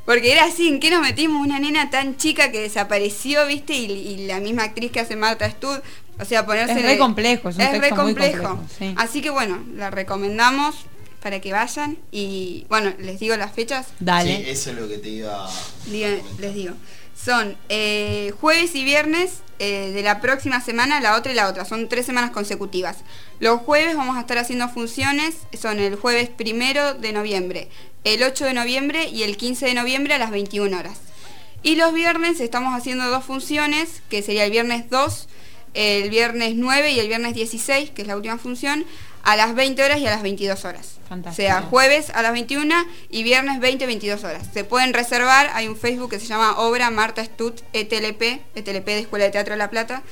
Porque era así, ¿en qué nos metimos? Una nena tan chica que desapareció, ¿viste? Y, y la misma actriz que hace Marta Stud, o sea, ponerse... Es re complejo, es un es texto re muy complejo. complejo, sí. Así que bueno, la recomendamos para que vayan y bueno, les digo las fechas. Dale. Sí, eso es lo que te iba a... Diga- les digo. Son eh, jueves y viernes eh, de la próxima semana, la otra y la otra. Son tres semanas consecutivas. Los jueves vamos a estar haciendo funciones. Son el jueves primero de noviembre, el 8 de noviembre y el 15 de noviembre a las 21 horas. Y los viernes estamos haciendo dos funciones, que sería el viernes 2, el viernes 9 y el viernes 16, que es la última función, a las 20 horas y a las 22 horas. Fantástico. O sea, jueves a las 21 y viernes 20, 22 horas. Se pueden reservar, hay un Facebook que se llama Obra Marta Stut ETLP, ETLP de Escuela de Teatro de La Plata.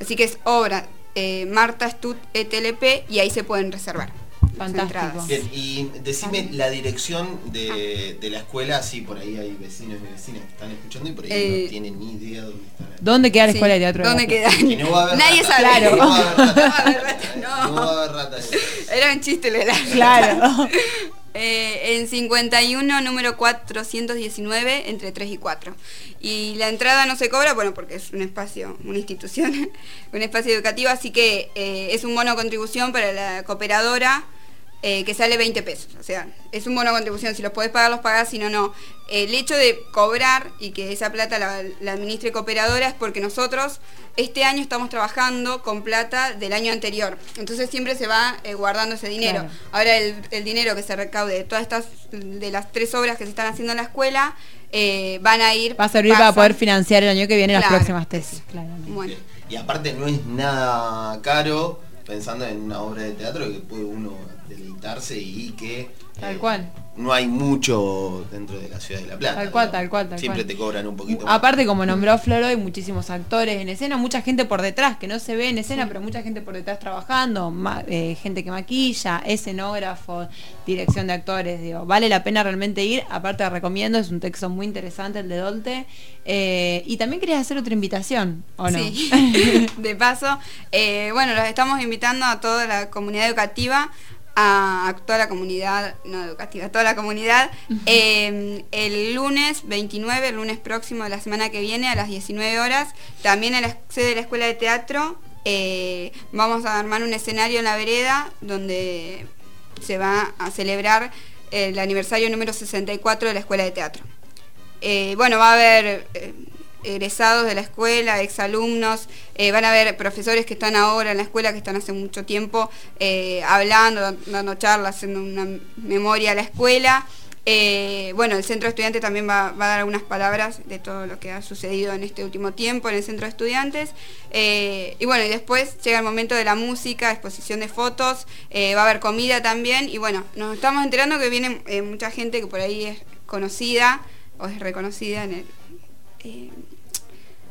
Así que es Obra eh, Marta Stut ETLP y ahí se pueden reservar. Fantástico. Bien, y decime la dirección de, de la escuela, sí, por ahí hay vecinos y vecinas que están escuchando y por ahí Eh, no tienen ni idea dónde está. ¿Dónde queda la Sí, escuela de teatro? de ¿Dónde queda? No va a haber Nadie rata. sabe. Que No va a haber rata. [LAUGHS] No va a haber rata, no. No va a haber rata. Era un chiste, Lela. Claro. [LAUGHS] Eh, en 51, número 419, entre 3 y 4. Y la entrada no se cobra, bueno, porque es un espacio, una institución, [LAUGHS] un espacio educativo, así que eh, es un bono contribución para la cooperadora eh, que sale 20 pesos. O sea, es un bono de contribución. Si los podés pagar, los pagás, si no, no. El hecho de cobrar y que esa plata la, la administre cooperadora es porque nosotros este año estamos trabajando con plata del año anterior. Entonces siempre se va eh, guardando ese dinero. Claro. Ahora el, el dinero que se recaude de todas estas, de las tres obras que se están haciendo en la escuela, eh, van a ir... Va a servir para poder financiar el año que viene las próximas tesis. Bueno. Y aparte no es nada caro pensando en una obra de teatro que puede uno deleitarse y que Tal cual. no hay mucho dentro de la ciudad de La Plata. Tal cual, tal cual, tal Siempre cual. te cobran un poquito más. Aparte, como nombró Floro, hay muchísimos actores en escena, mucha gente por detrás, que no se ve en escena, pero mucha gente por detrás trabajando, ma- eh, gente que maquilla, escenógrafo, dirección de actores, digo, vale la pena realmente ir, aparte recomiendo, es un texto muy interesante el de Dolte, Eh, y también querías hacer otra invitación, ¿o no? Sí, [LAUGHS] de paso, eh, bueno, los estamos invitando a toda la comunidad educativa, a, toda la comunidad, no educativa, a toda la comunidad, eh, el lunes 29, el lunes próximo de la semana que viene, a las 19 horas, también en la sede de la Escuela de Teatro, eh, vamos a armar un escenario en la vereda donde se va a celebrar el aniversario número 64 de la Escuela de Teatro. Eh, bueno, va a haber eh, egresados de la escuela, exalumnos, eh, van a haber profesores que están ahora en la escuela, que están hace mucho tiempo eh, hablando, dan- dando charlas, haciendo una memoria a la escuela. Eh, bueno, el centro de estudiantes también va, a dar algunas palabras de todo lo que ha sucedido en este último tiempo en el centro de estudiantes. Eh, y bueno, y después llega el momento de la música, exposición de fotos, va a haber comida también. Y bueno, nos estamos enterando que viene mucha gente que por ahí es conocida o es reconocida en el, eh,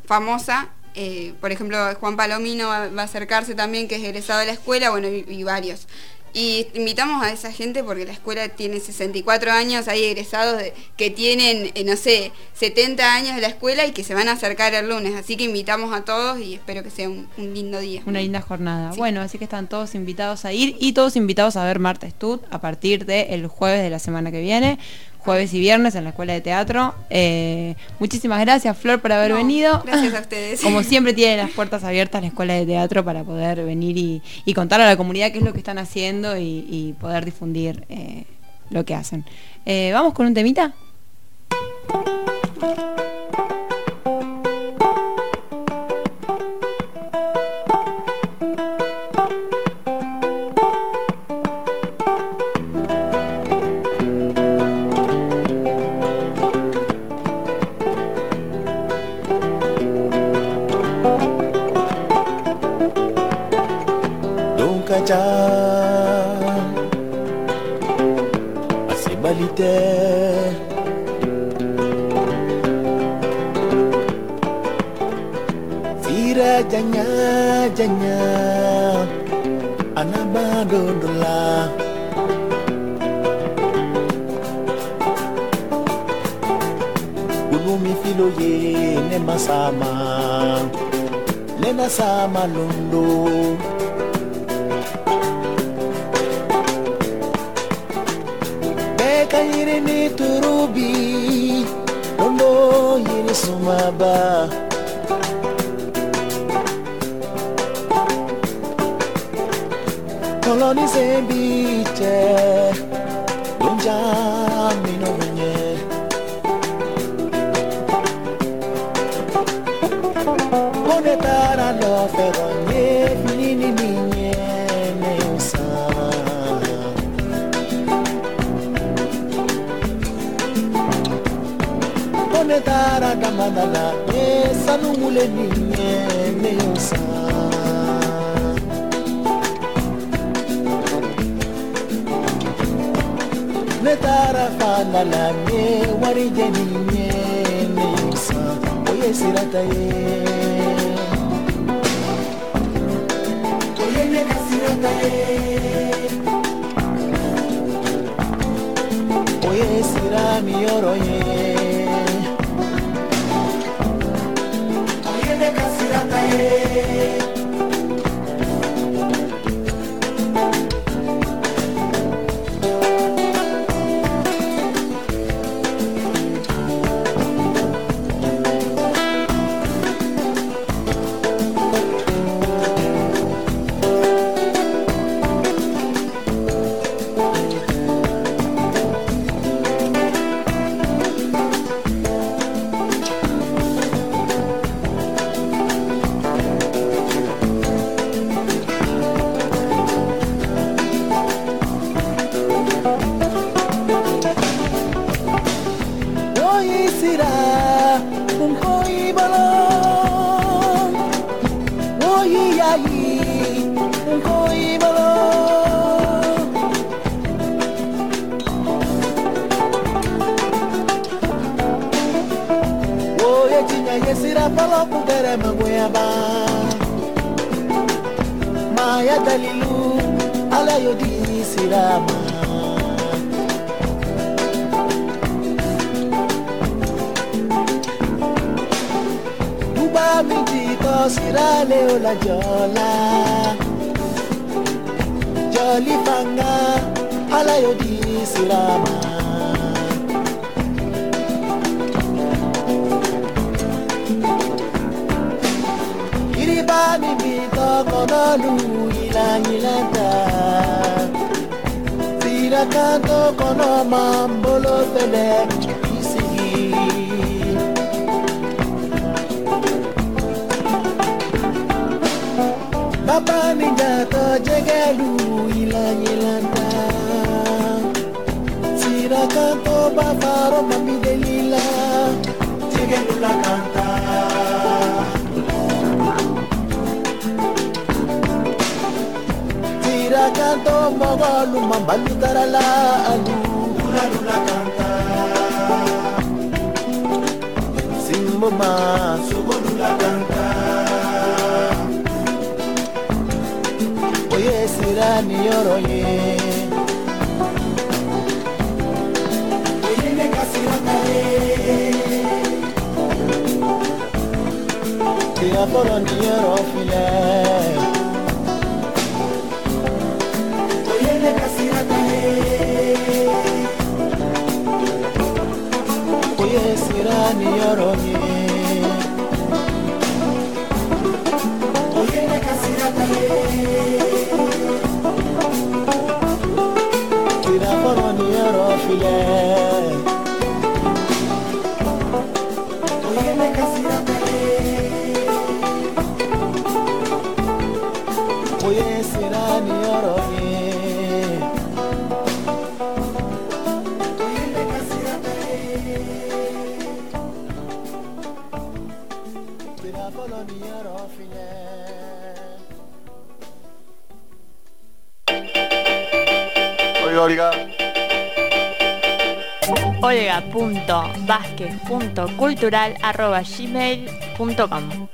famosa. eh, por ejemplo, Juan Palomino va, va a acercarse también, que es egresado de la escuela, bueno, y, y varios. Y invitamos a esa gente porque la escuela tiene 64 años, hay egresados de- que tienen, eh, no sé, 70 años de la escuela y que se van a acercar el lunes. Así que invitamos a todos y espero que sea un, un lindo día. Una linda jornada. Bueno, así que están todos invitados a ir y todos invitados a ver Marta Stud a partir del jueves de la semana que viene, jueves y viernes en la Escuela de Teatro. Eh, muchísimas gracias, Flor, por haber No, venido. gracias a [LAUGHS] ustedes. Como siempre tienen las puertas abiertas la Escuela de Teatro para poder venir y, y contar a la comunidad qué es lo que están haciendo y, y poder difundir eh, lo que hacen. Eh, Vamos con un temita. Ne masama Lena sama lundo Beka yiri ni turubi Londo yiri sumaba. Koloni sembiche tara damanala Ne sanumule ninye ne usa Ne tara fanala Ne warije ninye ne usa Oye sirata ye ye. Oye sira mi oro ye away. ya boro ni ero file Toyele kasirata he paula.vázquez.cultural.gmail.com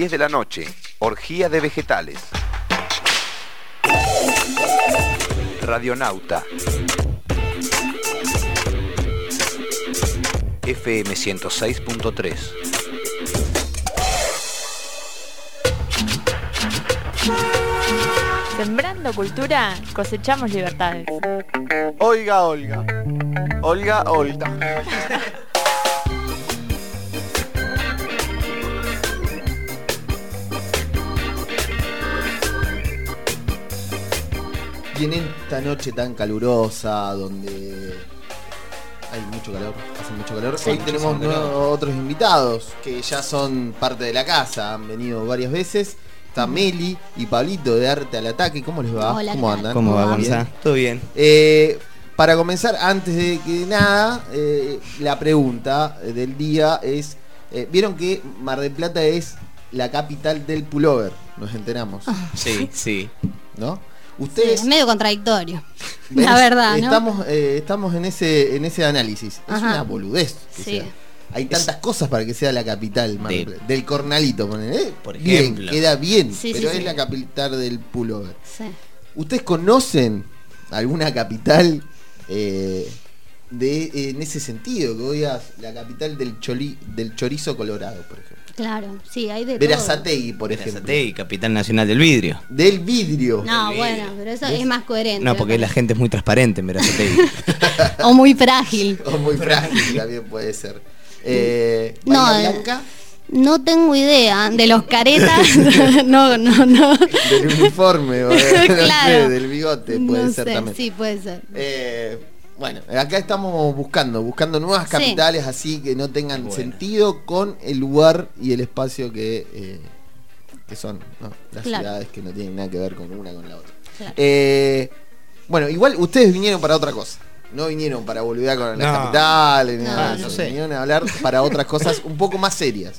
10 de la noche, orgía de vegetales. Radionauta. FM 106.3. Sembrando cultura, cosechamos libertades. Oiga, Olga. Olga, Olga. [LAUGHS] Y en esta noche tan calurosa, donde hay mucho calor, hace mucho calor, Sí, hoy tenemos nuevos- otros invitados que ya son parte de la casa, han venido varias veces. Está Meli y Pablito de Arte al Ataque. ¿Cómo les va? Hola, ¿Cómo andan? ¿Cómo va? ¿Todo bien? Eh, para comenzar, antes de que nada, eh, la pregunta eh, del día es, eh, vieron que Mar del Plata es la capital del pullover, nos enteramos, Sí, sí. ¿no? Sí, Ustedes es medio contradictorio. [LAUGHS] ¿ves? La verdad, ¿no? Estamos, eh, estamos en ese en ese análisis. Es Ajá. una boludez. que Sí. sea. Hay tantas cosas para que sea la capital Mar del De- Plata. del cornalito, ¿eh? Por bien, ejemplo. queda bien, Sí, pero sí, es sí. la capital del pullover. Sí. ¿Ustedes conocen alguna capital eh, de, en ese sentido? Que digas la capital del, choli- del chorizo colorado, por ejemplo. Claro, sí, hay de todo. Verazategui, por ejemplo. Verazategui, capital nacional del vidrio. Del vidrio. No, bueno, pero eso es más coherente. No, porque la gente es muy transparente en Verazategui. [LAUGHS] O muy frágil. O muy frágil también puede ser. Eh, No, Blanca, No tengo idea de los caretas. [LAUGHS] no, no, no. del uniforme, o de- no [LAUGHS] sé, Claro. del bigote, puede no ser sé, también. sí, puede ser. Eh, bueno, acá estamos buscando, buscando nuevas Sí. capitales así que no tengan sentido con el lugar y el espacio que, eh, que son ¿no? las Claro. ciudades que no tienen nada que ver con una con la otra. Claro. Eh, bueno, igual ustedes vinieron para otra cosa. No vinieron para volver con las No. capitales, No, nada no sé. Vinieron a hablar para otras cosas un poco más serias.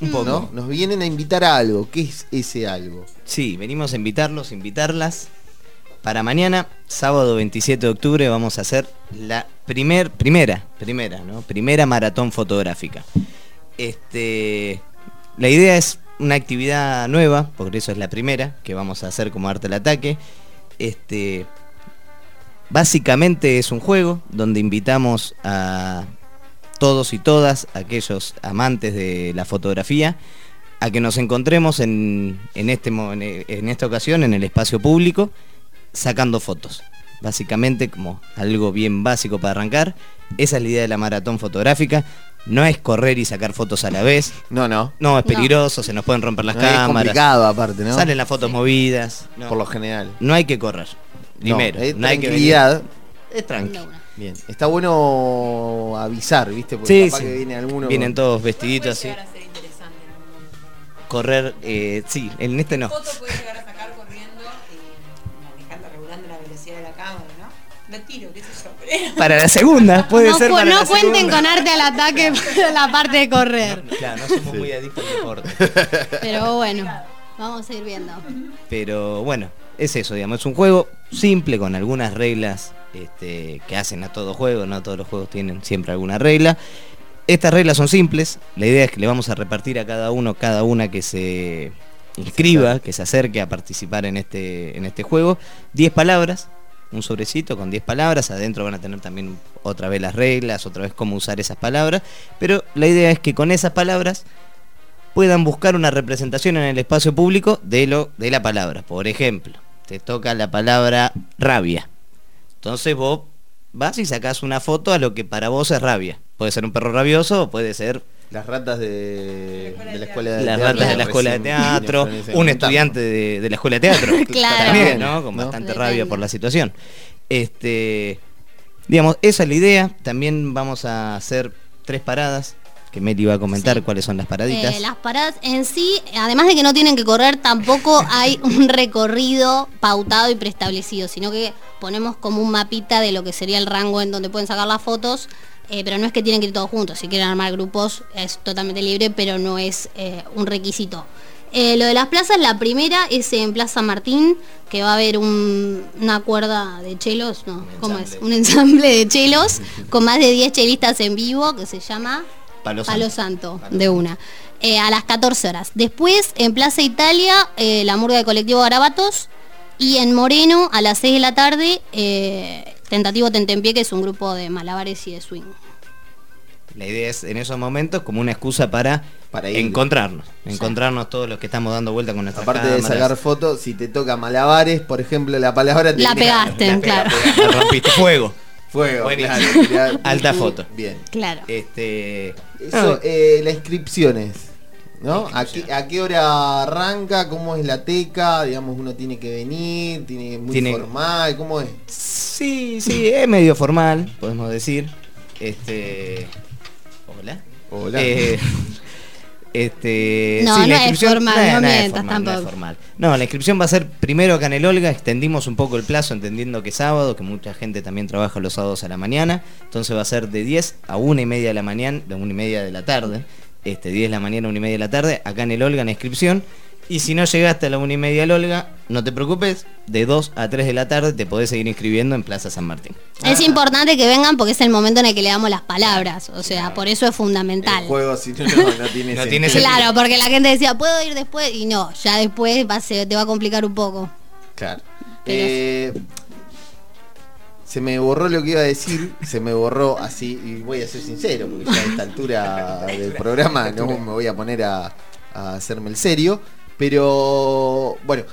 Un poco. ¿no? Nos vienen a invitar a algo. ¿Qué es ese algo? Sí, venimos a invitarlos, invitarlas. Para mañana, sábado 27 de octubre, vamos a hacer la primer, primera, primera, ¿no? Primera maratón fotográfica. Este, la idea es una actividad nueva, por eso es la primera que vamos a hacer como arte al ataque. Este, básicamente es un juego donde invitamos a todos y todas aquellos amantes de la fotografía a que nos encontremos en, en este, en esta ocasión en el espacio público sacando fotos. Básicamente como algo bien básico para arrancar. Esa es la idea de la maratón fotográfica. No es correr y sacar fotos a la vez. No, no. No, es peligroso, se nos pueden romper las No, es cámaras. complicado aparte, ¿no? Salen las fotos movidas. No. Por lo general. No hay que correr. Primero, No, es no hay que tranquilidad. Es tranqui. Bien. Está bueno avisar, ¿viste? Porque Sí, capaz sí. que viene alguno. Vienen todos vestiditos así. Correr, eh, sí, en este no. Foto puede llegar a ¿no? Tiro, qué sé yo. pero- Para la segunda, puede no ser para no la cuenten segunda. con arte al ataque [LAUGHS] la parte de correr. Claro, no somos muy adictos al deporte. [LAUGHS] Pero bueno, vamos a ir viendo. Pero bueno, es eso, digamos, es un juego simple con algunas reglas este, que hacen a todo juego, no todos los juegos tienen siempre alguna regla. Estas reglas son simples, la idea es que le vamos a repartir a cada uno, cada una que se inscriba, que se acerque a participar en este, en este juego, 10 palabras, un sobrecito con 10 palabras, adentro van a tener también otra vez las reglas, otra vez cómo usar esas palabras, pero la idea es que con esas palabras puedan buscar una representación en el espacio público de lo de la palabra. Por ejemplo, te toca la palabra rabia. Entonces vos vas y sacás una foto a lo que para vos es rabia. Puede ser un perro rabioso o puede ser Las ratas de, de la escuela de las teatro. ratas de la escuela de teatro, un estudiante de, de la escuela de teatro. [LAUGHS] Claro. También, ¿no? Con ¿no? bastante rabia por la situación. Este, digamos, esa es la idea. También vamos a hacer tres paradas, que Meli va a comentar cuáles son las paraditas. Eh, las paradas en sí, además de que no tienen que correr, tampoco [LAUGHS] hay un recorrido pautado y preestablecido, sino que ponemos como un mapita de lo que sería el rango en donde pueden sacar las fotos, eh, pero no es que tienen que ir todos juntos, si quieren armar grupos es totalmente libre, pero no es eh, un requisito. Eh, lo de las plazas, la primera es en Plaza Martín, que va a haber un- una cuerda de chelos, ¿no? ¿Cómo es? Un ensamble de chelos [LAUGHS] con más de 10 chelistas en vivo que se llama Palo Palo Santo, de una. A las 14 horas. Después, en Plaza Italia, la murga de colectivo Garabatos. Y en Moreno, a las 6 de la tarde, eh, Tentativo Tentempié, que es un grupo de malabares y de swing. La idea es en esos momentos como una excusa para, encontrarnos. Encontrarnos todos los que estamos dando vuelta con nuestras Aparte de sacar fotos, si te toca malabares, por ejemplo, la palabra... te La pegaste, claro. La rompiste. Fuego. Fuego, claro, Alta foto. Bien. Claro. Este. Eso, eh, las inscripciones, ¿no? ¿A qué, a qué hora arranca? ¿Cómo es la teca? Digamos, uno tiene que venir, tiene muy Tiene- formal, ¿cómo es? Sí, sí, es medio formal, podemos decir. Este. Hola. Hola. Eh, [LAUGHS] este. No, sí, la no es inscripción- formal, no es mientas formal, no es formal. No, la inscripción va a ser primero acá en el Olga, extendimos un poco el plazo entendiendo que es sábado, que mucha gente también trabaja los sábados a la mañana, entonces va a ser de 10 a 1 y media de la mañana, de 1 y media de la tarde, este 10 de la mañana, 1 y media de la tarde, acá en el Olga en la inscripción. Y si no llegaste a la 1 y media del Olga, no te preocupes, de 2 a 3 de la tarde te podés seguir inscribiendo en Plaza San Martín. Es importante que vengan porque es el momento en el que le damos las palabras. O sea, por eso es fundamental. El juego, si no, no, no tiene [LAUGHS] No sentido. tiene Claro, porque la gente decía, ¿puedo ir después? Y no, ya después va te va a complicar un poco. Claro. Pero- Eh, se me borró lo que iba a decir, se me borró así, y voy a ser sincero, porque ya a esta altura del programa [LAUGHS] no me voy a poner a, a hacerme el serio, pero bueno,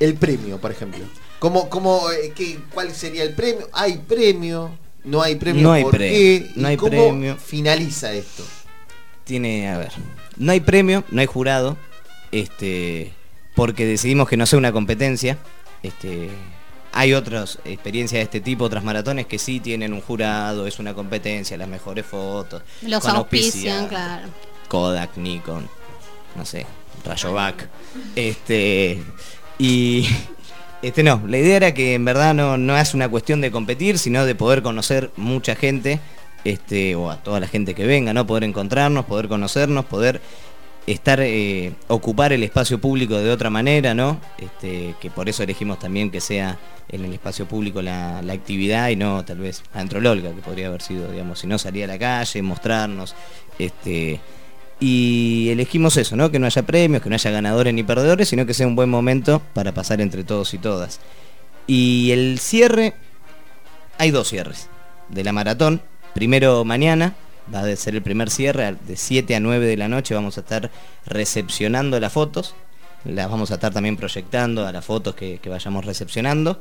el premio, por ejemplo. ¿Cómo, cómo, eh, qué, ¿Cuál sería el premio? ¿Hay premio? ¿No hay premio? No hay ¿Por premio, qué? no ¿Y hay cómo premio. finaliza esto? Tiene, a ver, no hay premio, no hay jurado, este, porque decidimos que no sea una competencia. Este, hay otras experiencias de este tipo, otras maratones que sí tienen un jurado, es una competencia, las mejores fotos. Los con auspician, claro. Kodak, Nikon, no sé, Rayovac. Este, y este no, la idea era que en verdad no, no es una cuestión de competir, sino de poder conocer mucha gente, este, o a toda la gente que venga, ¿no? Poder encontrarnos, poder conocernos, poder estar, eh, ocupar el espacio público de otra manera, ¿no? Este, que por eso elegimos también que sea en el espacio público la, actividad y no tal vez adentro del Olga, que podría haber sido, digamos, si no salir a la calle, mostrarnos, este, y elegimos eso, ¿no? Que no haya premios, que no haya ganadores ni perdedores, sino que sea un buen momento para pasar entre todos y todas. Y el cierre, hay dos cierres de la maratón. Primero mañana, va a ser el primer cierre, de 7 a 9 de la noche vamos a estar recepcionando las fotos. Las vamos a estar también proyectando a las fotos que, que vayamos recepcionando.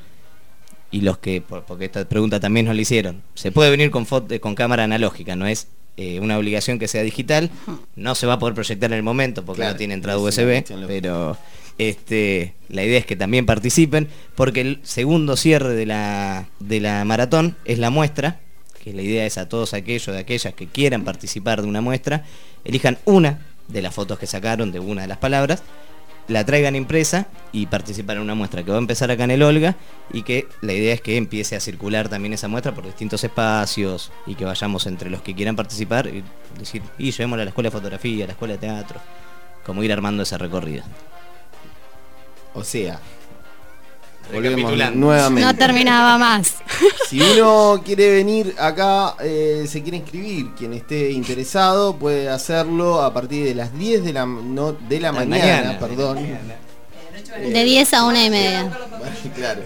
Y los que, por- porque esta pregunta también nos la hicieron, se puede venir con, foto, con cámara analógica, no es eh, una obligación que sea digital. No se va a poder proyectar en el momento porque Claro, no tiene entrada USB, pero este, la idea es que también participen, porque el segundo cierre de la, de la maratón es la muestra, la idea es a todos aquellos de aquellas que quieran participar de una muestra, elijan una de las fotos que sacaron de una de las palabras, la traigan impresa y participan en una muestra que va a empezar acá en el Olga y que la idea es que empiece a circular también esa muestra por distintos espacios y que vayamos entre los que quieran participar y decir, y llevémosla a la escuela de fotografía, a la escuela de teatro, como ir armando ese recorrido. O sea, volvemos nuevamente. No terminaba más. Si uno quiere venir acá, eh, se quiere inscribir, quien esté interesado puede hacerlo a partir de las 10 de la, no, de la La mañana, mañana. perdón. De 10 a una y media. [LAUGHS] claro.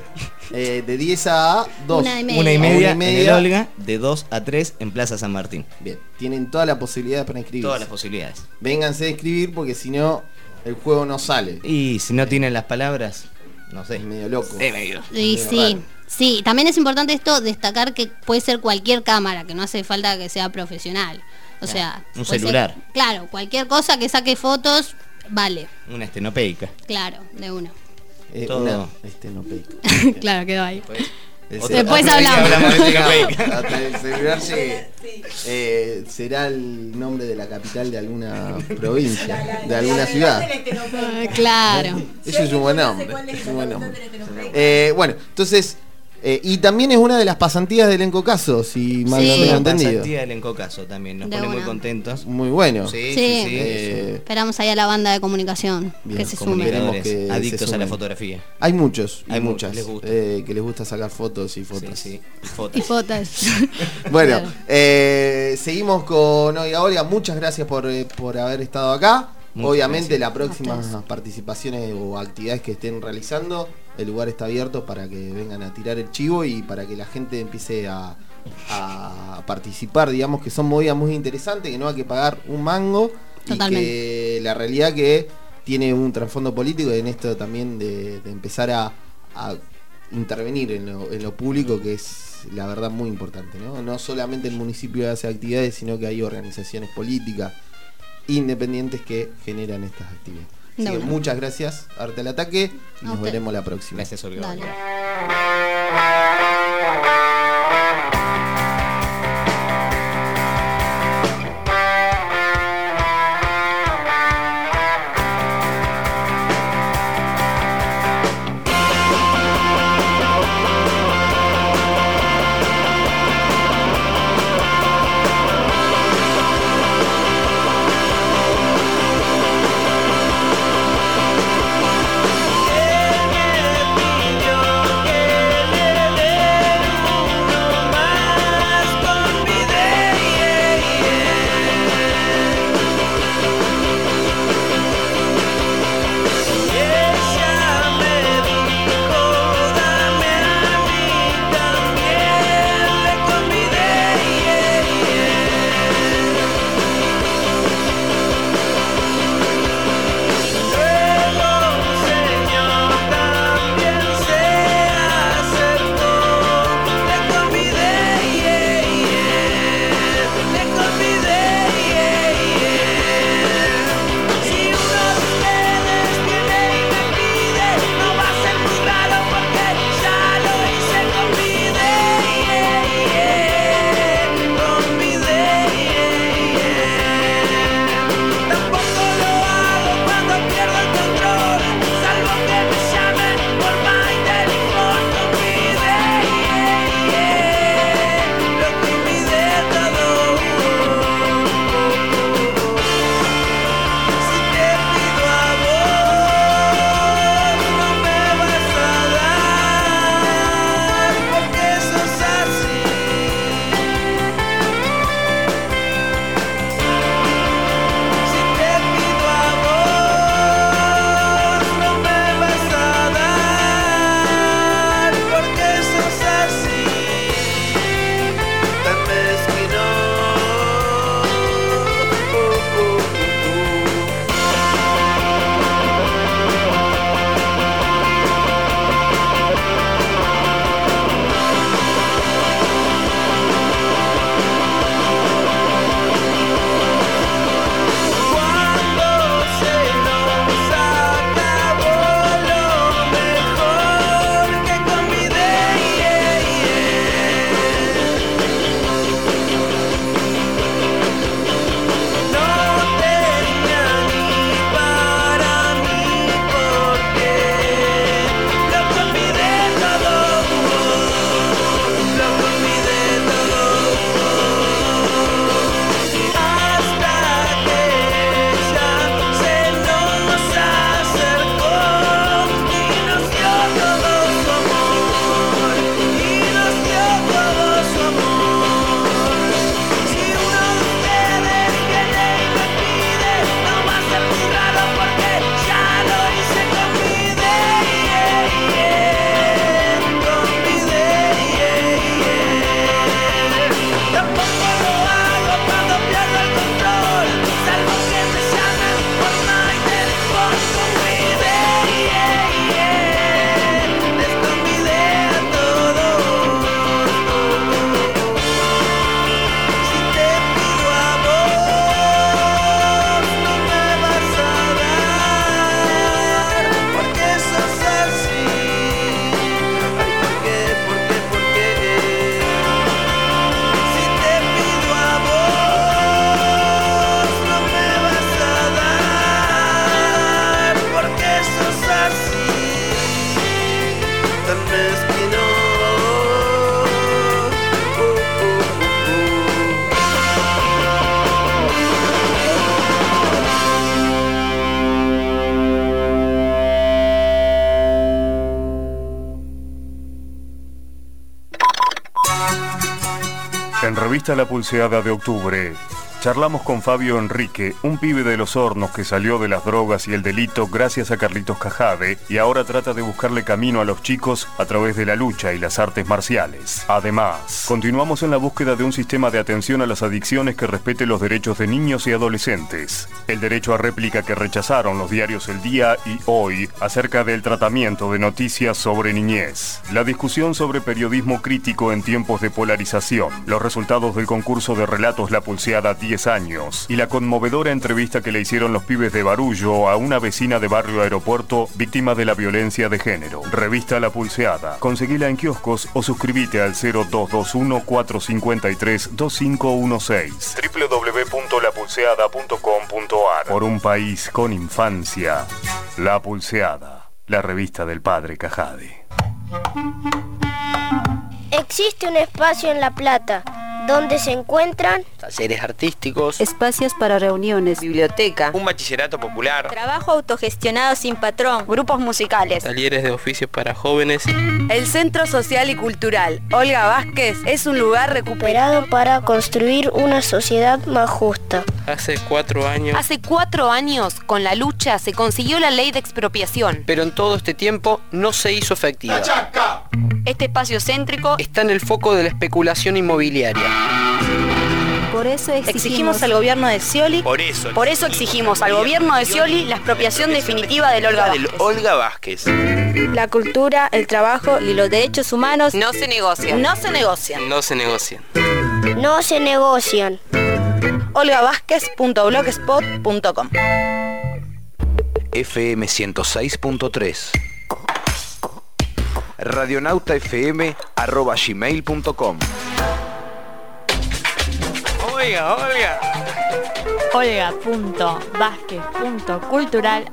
Eh, de 10 a 2. Una y media. Una y media, una y en el media. Olga, de 2 a 3 en Plaza San Martín. Bien, tienen todas las posibilidades para inscribirse. Todas las posibilidades. Vénganse a inscribir porque si no, el juego no sale. Y si no tienen las palabras, no sé. Es medio loco. Es medio. Y Medio sí, raro. sí, también es importante esto destacar que puede ser cualquier cámara, que no hace falta que sea profesional. O sea, un ser- celular. claro, cualquier cosa que saque fotos, vale, Una estenopeica. claro, de uno. Eh, Todo. una- este no pega. [LAUGHS] claro, quedó ahí. Después hablamos. hablamos de estenopeica. Hasta el celular llegue. Eh, será el nombre de la capital de alguna [LAUGHS] provincia, de alguna ciudad. claro. Eso es un buen nombre. es un buen nombre. Eh, bueno, entonces, Eh, y también es una de las pasantías del Encocaso, si mal Sí. no tengo entendido. pasantía del Encocaso también, nos De pone muy contentos. Muy bueno. Sí, Sí. sí, sí. Eh, Esperamos ahí a la banda de comunicación Bien, que se sume. Se adictos a la fotografía. hay muchos, Hay muchas les gusta. eh, que les gusta sacar fotos y fotos. Sí, sí. [LAUGHS] Fotos. Y fotos. [LAUGHS] Bueno, Claro. eh, seguimos con Oiga Olga. Muchas gracias por, eh, por haber estado acá. Muchas Obviamente, gracias. las próximas participaciones o actividades que estén realizando, el lugar está abierto para que vengan a tirar el chivo y para que la gente empiece a, a participar. Digamos que son movidas muy interesantes, que no hay que pagar un mango y que la realidad que tiene un trasfondo político en esto también de, de empezar a, a intervenir en lo, en lo público, que es la verdad muy importante. ¿no? no solamente el municipio hace actividades, sino que hay organizaciones políticas independientes que generan estas actividades. Así que muchas gracias, Arte al Ataque, y A nos veremos la próxima. Gracias, Olga. La Pulseada de octubre. Charlamos con Fabio Enrique, un pibe de los hornos que salió de las drogas y el delito gracias a Carlitos Cajade y ahora trata de buscarle camino a los chicos a través de la lucha y las artes marciales. Además, continuamos en la búsqueda de un sistema de atención a las adicciones que respete los derechos de niños y adolescentes. El derecho a réplica que rechazaron los diarios El Día y Hoy acerca del tratamiento de noticias sobre niñez. La discusión sobre periodismo crítico en tiempos de polarización. Los resultados del concurso de relatos La Pulseada 10 años y la conmovedora entrevista que le hicieron los pibes de Barullo a una vecina de barrio aeropuerto víctima de la violencia de género. Revista La Pulseada. Conseguila en kioscos o suscríbete al 0221 453 2516 www.lapulseada.com.ar Por un país con infancia. La Pulseada. La revista del padre Cajade. Existe un espacio en La Plata donde se encuentran talleres artísticos, espacios para reuniones, biblioteca, un bachillerato popular, trabajo autogestionado sin patrón, grupos musicales, talleres de oficios para jóvenes. El Centro Social y Cultural Olga Vázquez es un lugar recuperado para construir una sociedad más justa. Hace cuatro años. Hace cuatro años, con la lucha, se consiguió la ley de expropiación. Pero en todo este tiempo no se hizo efectiva. Este espacio céntrico está en el foco de la especulación inmobiliaria. Por eso exigimos, exigimos al gobierno de Scioli. Por eso. Por eso exigimos al gobierno de Scioli la expropiación definitiva del Olga del Olga Vázquez. La cultura, el trabajo y los derechos humanos no se negocian. No se negocian. No se negocian. No se negocian. olgavázquez.blogspot.com FM 106.3 radionautafm arroba gmail.com Oiga, oiga. Olga.vázquez.cultural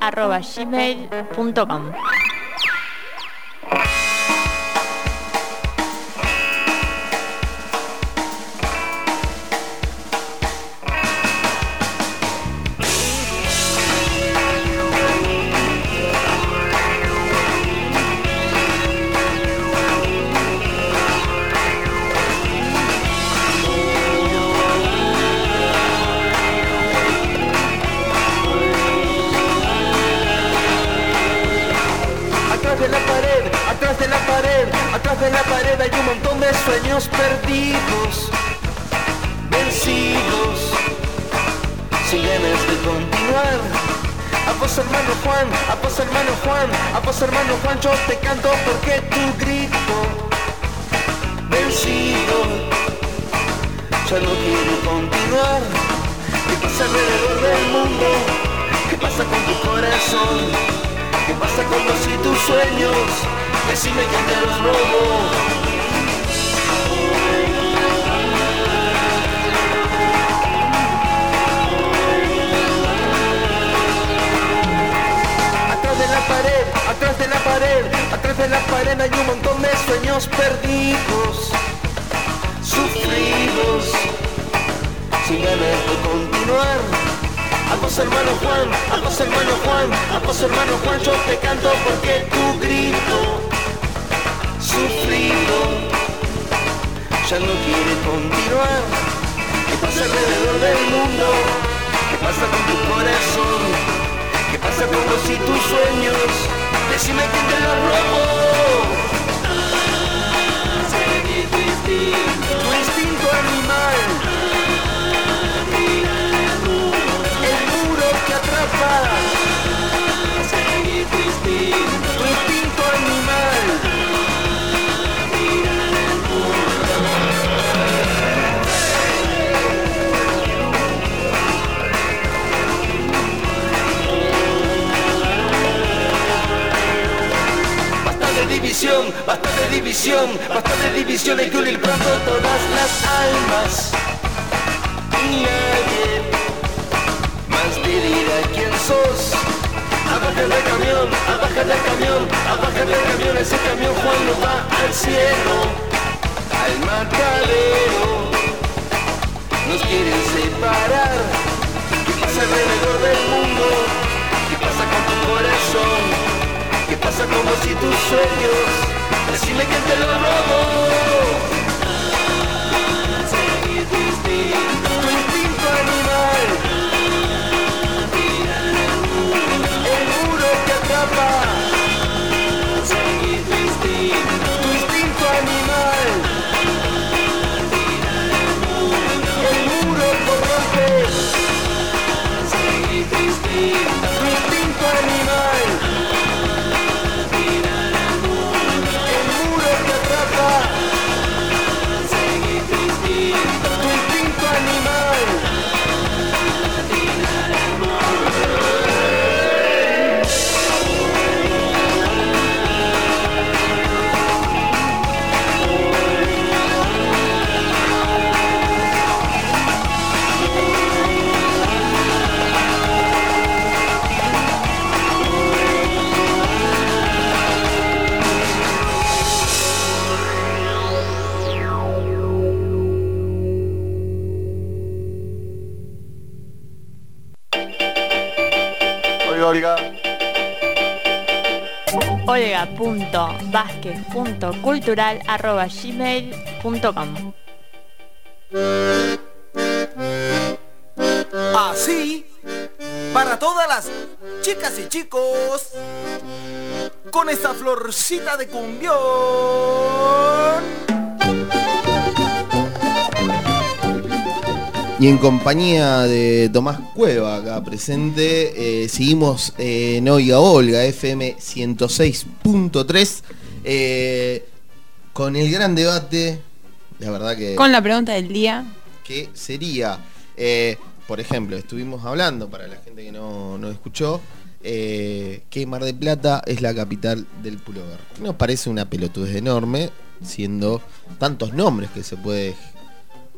olga.vázquez.cultural.gmail.com Así, para todas las chicas y chicos, con esta florcita de cumbión. Y en compañía de Tomás Cueva acá presente, eh, seguimos eh, en Oiga Olga, FM 106.3, eh, con el gran debate, la verdad que... Con la pregunta del día. que sería, eh, por ejemplo, estuvimos hablando, para la gente que no, no escuchó, que Mar del Plata es la capital del pullover. Nos parece una pelotudez enorme, siendo tantos nombres que se puede,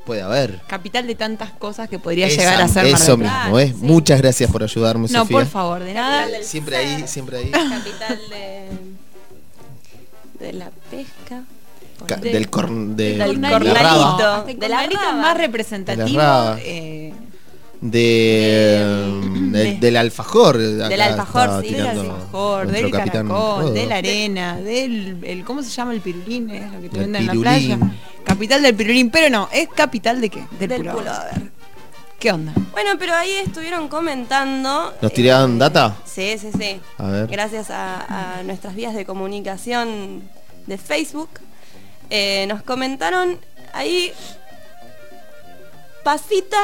puede haber. Capital de tantas cosas que podría Esa- llegar a ser Mar Eso del mismo, ¿eh? Muchas gracias por ayudarme, No, Sofía. por favor, de nada. Siempre ahí, siempre ahí. Capital de, de la pesca. Ca- del corn- de, Del la cornalito. De la raba. más De representativo. raba. eh, de, del, del alfajor. del alfajor, sí, del tirando alfajor, del capitán caracol, Rodo. de la arena, del el, ¿cómo se llama el pirulín? Es lo que te venden en la playa. Capital del pirulín, pero no, es capital de qué? Del, Del pullover. pullover. ¿Qué onda? Bueno, pero ahí estuvieron comentando. ¿Nos tiraron data? Sí, sí, sí. A ver. Gracias a, a nuestras vías de comunicación de Facebook. eh, nos comentaron ahí. Pasita.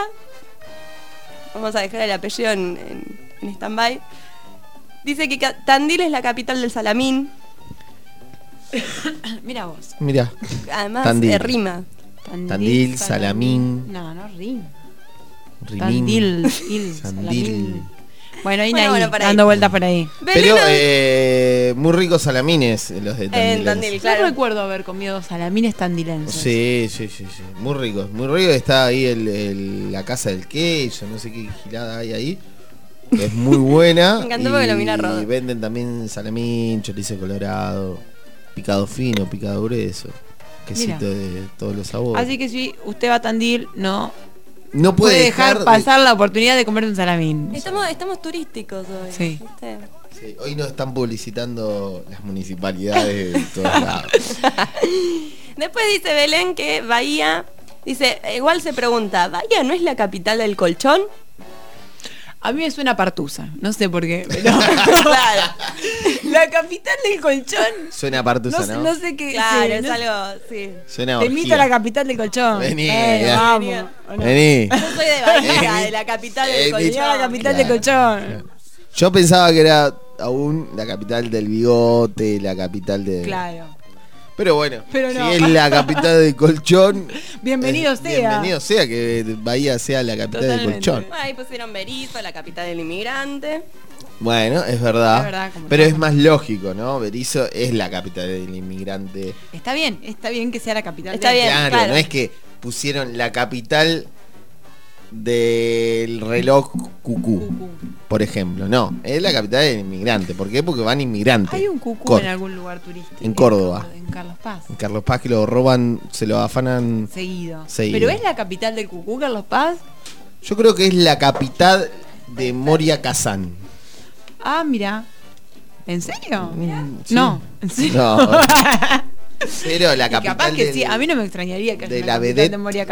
Vamos a dejar el apellido en, en, en stand-by. Dice que Tandil es la capital del salamín. [LAUGHS] Mira vos. Mirá. Además, Tandil. eh, rima. Tandil, salamín, No, no rim. rimín, Tandil, il, sandil. salamín. Bueno, ahí, Bueno, dando vueltas por ahí. Pero eh, muy ricos salamines eh, los de Tandil. Tandil, No recuerdo haber comido salamines tandilenses. Sí, sí, sí, sí. Muy ricos. Muy rico. Está ahí el, el- la casa del queso, no sé qué gilada hay ahí. que es muy buena. [LAUGHS] Me encantó porque lo mira. Y venden también salamín, chorizo colorado, picado fino, picado grueso. Quesito Mira. de todos los sabores. Así que si usted va a Tandil, no no puede, puede dejar dejar de- pasar la oportunidad de comer un salamín. Estamos, estamos turísticos hoy. Sí, hoy nos están publicitando las municipalidades de todos [LAUGHS] lados. Después dice Belén que Bahía. Dice, igual se pregunta, ¿Bahía no es la capital del colchón? A mí me suena partusa, no sé por qué, pero [LAUGHS] claro. La capital del colchón. Suena partusa, No, sé- ¿no? no sé qué. Claro, sí, es no- algo, sí. Suena Te orgía. invito a la capital del colchón. Vení, Eh, vamos. ¿o no? Vení. Yo soy de Bahía, de la capital del colchón. Vení a la capital del colchón. Yo pensaba que era aún la capital del bigote, la capital de. Claro. Pero bueno, Pero no. si es la capital del colchón. [LAUGHS] Bienvenido eh, sea. Bienvenido sea que Bahía sea la capital del colchón. Ahí pusieron Berizo, la capital del inmigrante. Bueno, es verdad. Es verdad, como pero es más lógico, ¿no? Berizo es la capital del inmigrante. Está bien, está bien que sea la capital Está del- bien, claro, claro. no es que pusieron la capital del reloj cucú, por ejemplo. No, es la capital del inmigrante. ¿Por qué? Porque van inmigrantes. Hay un cucú Cor- en algún lugar turístico. En Córdoba. En Carlos Paz. En Carlos Paz que lo roban, se lo afanan. Seguido. Seguido. Pero es la capital del cucú, Carlos Paz. Yo creo que es la capital de Moria Kazán. Ah, mira. ¿En serio? Mm, sí. No, en serio. No. [LAUGHS] Pero la Y capital capaz que del- sí, a mí no me extrañaría que de la capital vedette de Moria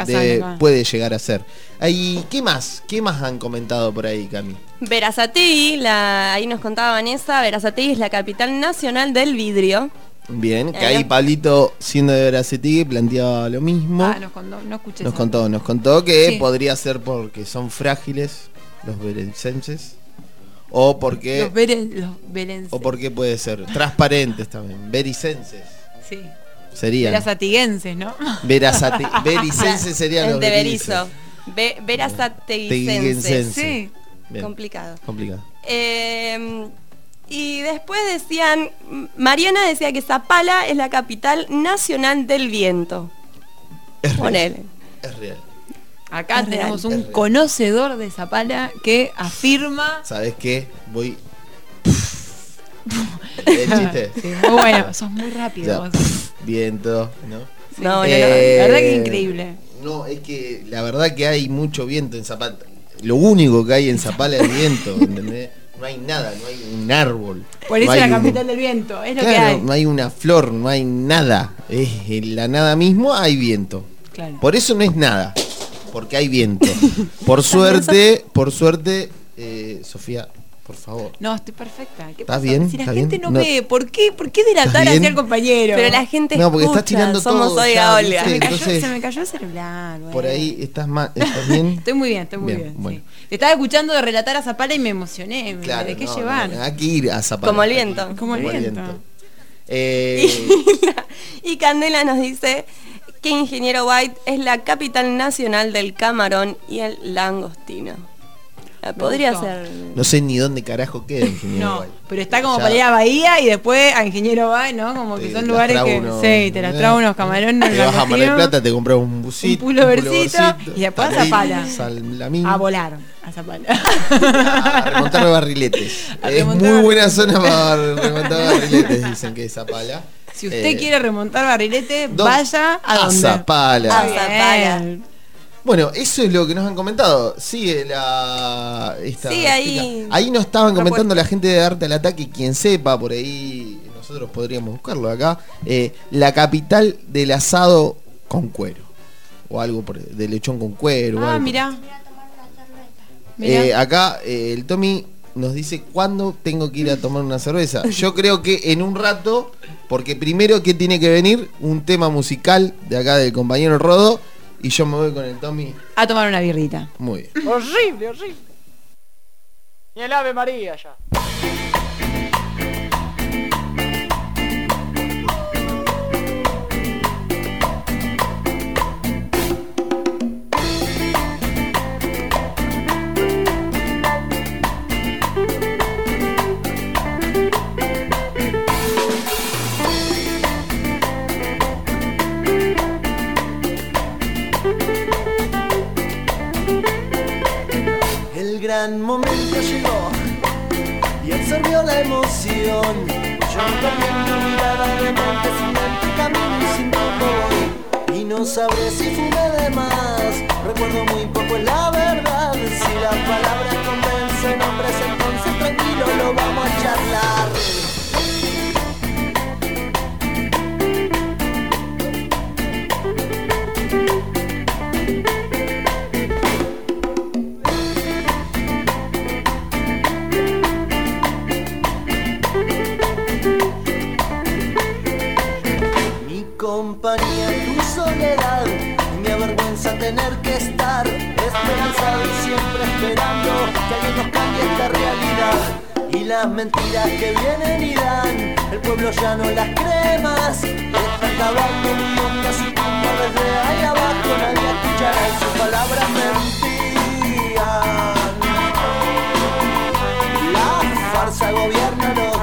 puede llegar a ser. Ahí, ¿Qué más? ¿Qué más han comentado por ahí, Cami? Verazategui, la, ahí nos contaba Vanessa, Verazategui es la capital nacional del vidrio. Bien, que Ahí. ahí Pablito, siendo de Veracetigui, planteaba lo mismo. Ah, nos contó, no escuché nos contó, nos contó que Sí. podría ser porque son frágiles los verencenses O porque. Los, beren- los. O porque puede ser. Transparentes también. Vericenses. Sí. Serían. Verazatiguenses, ¿no? Verazati- [LAUGHS] Vericenses serían los de berices. Berizo. Ve- Verazateguicense. Teguicense. Sí. Bien. Complicado. Complicado. Eh, y después decían, Mariana decía que Zapala es la capital nacional del viento. Ponele. Es real. Acá Es real. tenemos un real. conocedor de Zapala que afirma. ¿Sabes qué? Voy. [LAUGHS] ¿El chiste? [LAUGHS] Sí, muy bueno, sos muy rápido. Viento, ¿no? No, no, no, la verdad que es increíble. No, es que la verdad que hay mucho viento en Zapala. Lo único que hay en Zapala es viento, [LAUGHS] ¿entendés? No hay nada, no hay un árbol. Por eso no es la un- capital del viento, es lo que Claro, hay. no hay una flor, no hay nada. Es en la nada mismo hay viento. Claro. Por eso no es nada, porque hay viento. Por suerte, por suerte, eh, Sofía, por favor. No, estoy perfecta. ¿Qué ¿Estás pasa? bien? Si la ¿Estás gente bien? no, ve, ¿por qué, ¿por qué delatar ¿Estás hacia el compañero? Pero la gente No, porque estás escucha, tirando somos todo ya, Olga. ¿viste? Se me, cayó, Entonces- se me cayó el celular. bueno. Por ahí estás mal, ¿estás bien? [LAUGHS] Estoy muy bien, estoy muy Bien, bien. bueno. sí. Te estaba escuchando de relatar a Zapala y me emocioné. Me Claro, dejé no, llevar. no, hay que ir a Zapala. Como el viento. Como el viento. Eh, [LAUGHS] Y Candela nos dice que Ingeniero White es la capital nacional del camarón y el langostino. Podría gustó. ser. no sé ni dónde carajo queda Ingeniero No, pero está como Ya. para ir a Bahía y después a Ingeniero Bay, ¿no? Como que Te son lugares que. unos- sí, te las trago unos camarones. Te vas a Mar del Plata, te compras un un busito. pullovercito y después a Zapala. salamín. A volar a Zapala. a remontar barriletes. A es remontar muy buena barriletes. zona para remontar barriletes, dicen que es Zapala. Si usted Eh, quiere remontar barrilete, ¿dó- vaya a a donde. Zapala. A Zapala. Bueno, eso es lo que nos han comentado. Sigue la. Esta Sí, ahí-. Ahí nos estaban comentando la gente de Arte al Ataque, quien sepa, por ahí nosotros podríamos buscarlo acá. eh, la capital del asado con cuero. O algo por de lechón con cuero. o Ah, algo. mirá. Eh, acá eh, el Tommy nos dice cuándo tengo que ir a tomar una cerveza. Yo creo que en un rato, porque primero que tiene que venir un tema musical de acá del compañero Rodo y yo me voy con el Tommy. A tomar una birrita. Muy bien. Horrible, horrible. Ni el Ave María ya. Gran momento llegó y absorbió la emoción. Yo perdiendo mirada de mente sin mente, camino sin voy. Y no sabré si fumé de más. Recuerdo muy poco la tener que estar esperanzado y siempre esperando que alguien nos cambie esta realidad. Y las mentiras que vienen y dan, el pueblo ya no las cree más. Está acabando el mundo así como desde ahí abajo nadie escuchará sus palabras mentían. La farsa gobierna los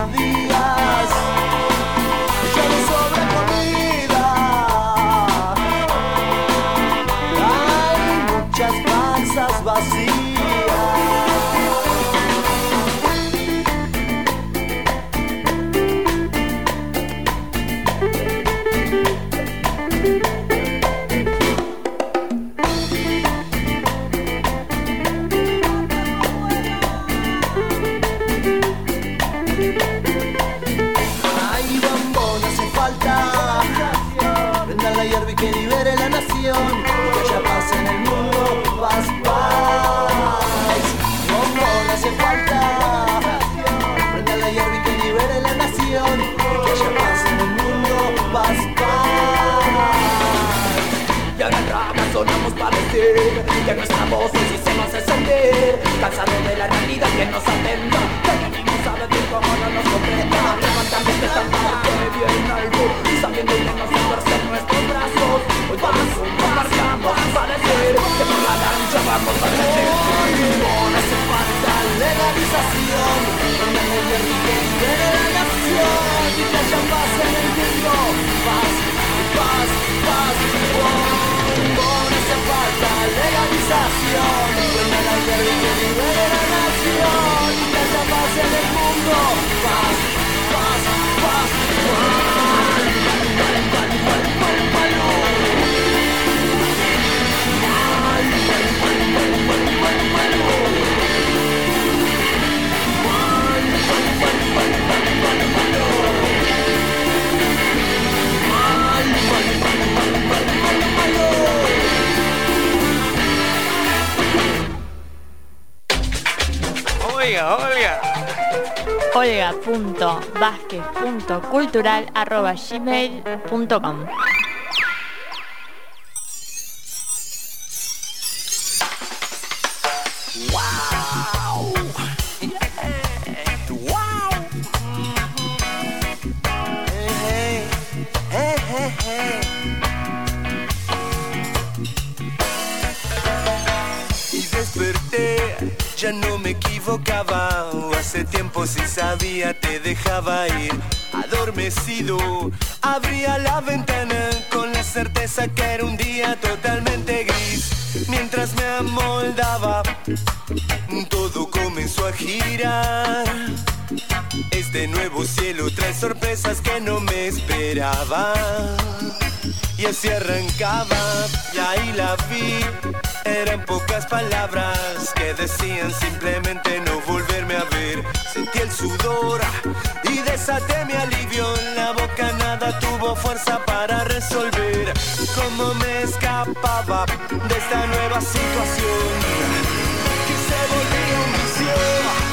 que nuestra voz nos hace sentir Cansado de la realidad que nos atenta. Que venimos a ver cómo no nos comprenda Levantando esta parte bien alto Sabiendo que nos en nuestros brazos. Hoy vamos juntos marcamos para decir Que por la lancha vamos a decir. No hace falta legalización Donde el que libere la nación Y que haya paz en el mundo. Paz, paz, paz No falta que libere la nación. Y que haya paz en el mundo Oiga, oiga. olga.vázquez.cultural.gmail.com dejaba ir. Adormecido, abría la ventana con la certeza que era un día totalmente gris. Mientras me amoldaba, todo comenzó a girar. Este nuevo cielo trae sorpresas que no me esperaba. Y así arrancaba, y ahí la vi. Eran pocas palabras que decían simplemente no volverme a ver. Sentí el sudor y desaté mi alivio. La boca nada tuvo fuerza para resolver cómo me escapaba de esta nueva situación que se volvía un vicio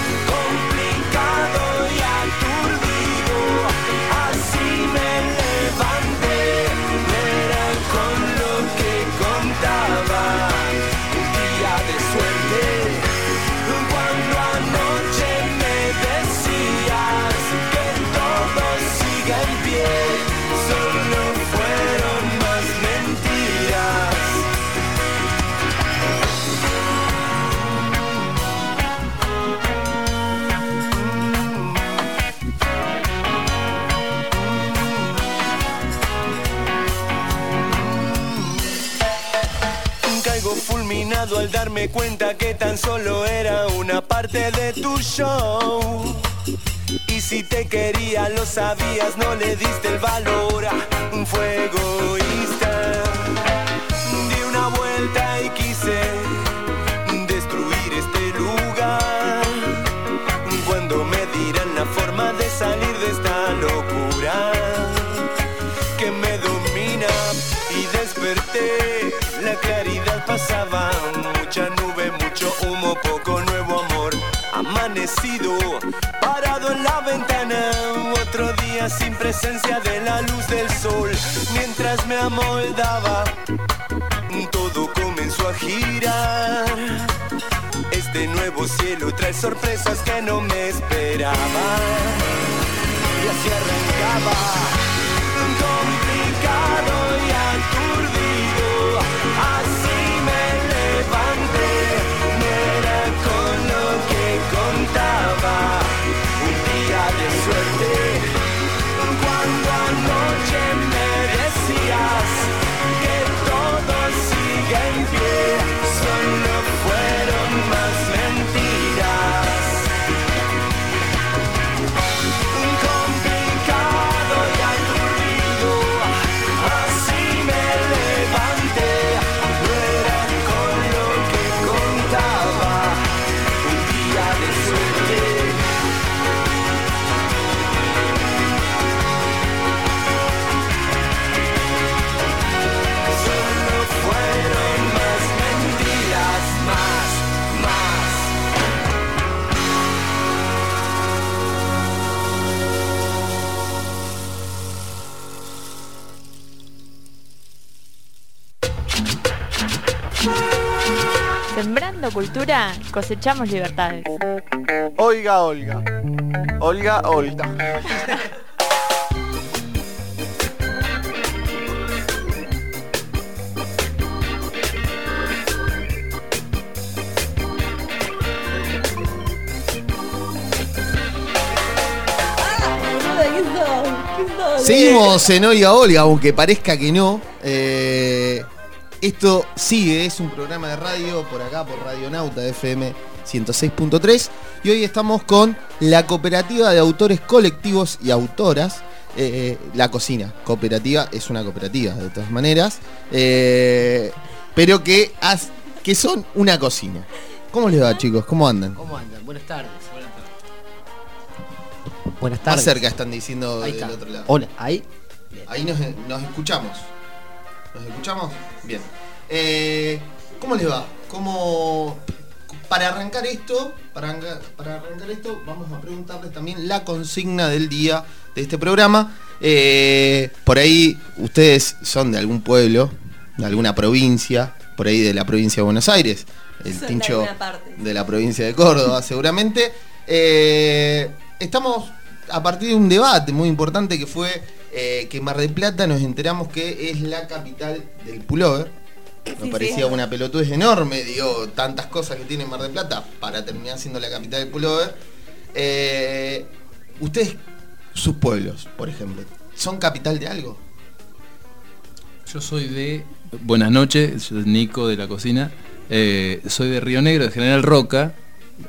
al darme cuenta que tan solo era una parte de tu show. Y si te quería lo sabías, no le diste el valor a un fuego egoísta. Di una vuelta y quise destruir este lugar. Cuando me dirán la forma de salir de esta locura que me domina y desperté. La claridad pasaba, mucha nube, mucho humo, poco nuevo amor. Amanecido, parado en la ventana, otro día sin presencia de la luz del sol. Mientras me amoldaba, todo comenzó a girar. Este nuevo cielo trae sorpresas que no me esperaba. Y así arrancaba complicado y Sembrando cultura, cosechamos libertades. Oiga, Olga. Olga, Olga. Seguimos en Oiga Olga, aunque parezca que no. Eh, esto sigue, es un programa de radio por acá, por Radio Nauta FM 106.3. Y hoy estamos con la cooperativa de autores colectivos y autoras. eh, la cocina cooperativa es una cooperativa de todas maneras, eh, pero que, has- que son una cocina. ¿Cómo les va, chicos? ¿Cómo andan? ¿Cómo andan? Buenas tardes. Buenas Más tardes. cerca están diciendo Ahí del otro lado. Hola, ahí. Ahí nos, nos escuchamos. ¿Nos escuchamos? Bien. Eh, ¿Cómo les va? ¿Cómo, para arrancar esto, para, para arrancar esto, vamos a preguntarles también la consigna del día de este programa. Eh, por ahí ustedes son de algún pueblo, de alguna provincia, por ahí de la provincia de Buenos Aires, el Son tincho de la provincia de Córdoba, [LAUGHS] seguramente. Eh, estamos a partir de un debate muy importante que fue eh, que Mar del Plata nos enteramos que es la capital del pullover. Nos Sí, parecía sí. una pelotudez enorme, digo, tantas cosas que tiene Mar del Plata para terminar siendo la capital del pullover. Eh, ustedes, sus pueblos, por ejemplo, ¿son capital de algo? Yo soy de. Buenas noches, soy Nico de la cocina. Eh, soy de Río Negro, de General Roca,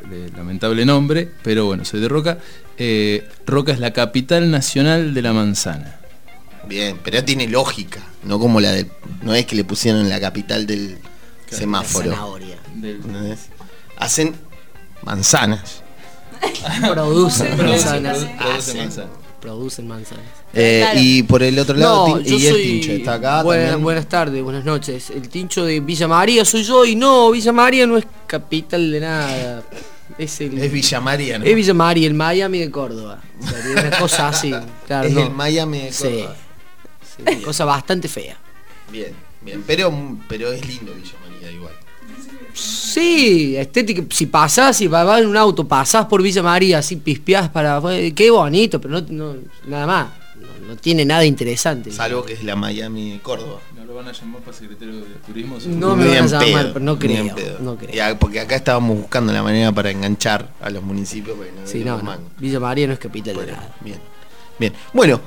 de lamentable nombre, pero bueno, soy de Roca. Eh, Roca es la capital nacional de la manzana. Bien, pero tiene lógica, no como la de. No es que le pusieron la capital del semáforo. Hacen manzanas. [LAUGHS] Producen Producen, manzanas. produ- producen Hacen. manzanas. Producen manzanas. Eh, Y por el otro lado, No, y el soy- Tincho está acá Buena- también. Buenas tardes, buenas noches. El tincho de Villa María soy yo y no, Villa María no es capital de nada. Es, el, Es Villa María, ¿no? Es Villa María, el Miami de Córdoba. O sea, una cosa así. [LAUGHS] Claro, Es no. el Miami de. Córdoba. Sí, una cosa bastante fea. Bien, bien, pero, pero es lindo Villa María igual. Sí, estética. Si pasás, si vas en un auto, pasás por Villa María, así pispeás para qué bonito, pero no, no- nada más. No, no tiene nada interesante. Salvo que es la Miami de Córdoba. ¿No lo van a llamar para secretario de turismo? No me Ni van a llamar, pedo, pero no creo, no porque acá estábamos buscando la manera para enganchar a los municipios. porque no Sí, no. Villa María no es capital de nada. Bien. Bien. Bueno,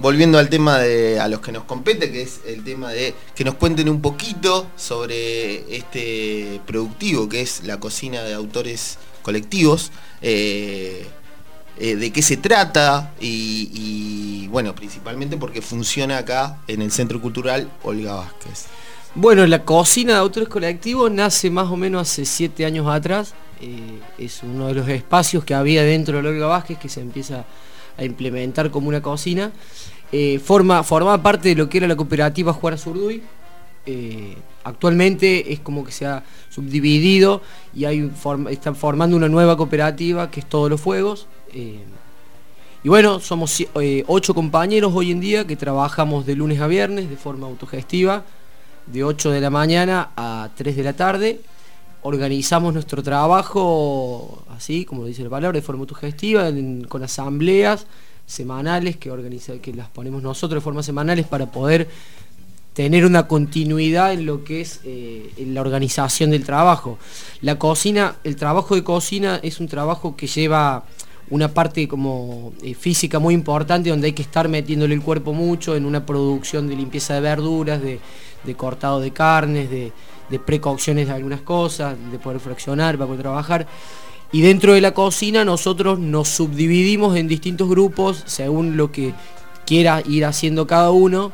volviendo al tema de a los que nos compete, que es el tema de que nos cuenten un poquito sobre este productivo que es la cocina de autores colectivos. eh, eh, de qué se trata y, bueno, principalmente porque funciona acá en el Centro Cultural Olga Vázquez. Bueno, la cocina de autores colectivos nace más o menos hace siete años atrás. Eh, es uno de los espacios que había dentro de Olga Vázquez que se empieza a implementar como una cocina. Eh, forma, formaba parte de lo que era la cooperativa Juara Zurduy. Eh, actualmente es como que se ha subdividido y hay están formando una nueva cooperativa que es Todos los Fuegos. Eh, y bueno, somos eh, ocho compañeros hoy en día que trabajamos de lunes a viernes de forma autogestiva, de 8 de la mañana a 3 de la tarde. Organizamos nuestro trabajo así, como dice la palabra, de forma autogestiva, con asambleas semanales que, organiza, que las ponemos nosotros de forma semanales para poder tener una continuidad en lo que es eh, la organización del trabajo. La cocina, el trabajo de cocina es un trabajo que lleva una parte como eh, física muy importante donde hay que estar metiéndole el cuerpo mucho en una producción de limpieza de verduras, de, de cortado de carnes, de, de precauciones de algunas cosas, de poder fraccionar para poder trabajar. Y dentro de la cocina nosotros nos subdividimos en distintos grupos según lo que quiera ir haciendo cada uno.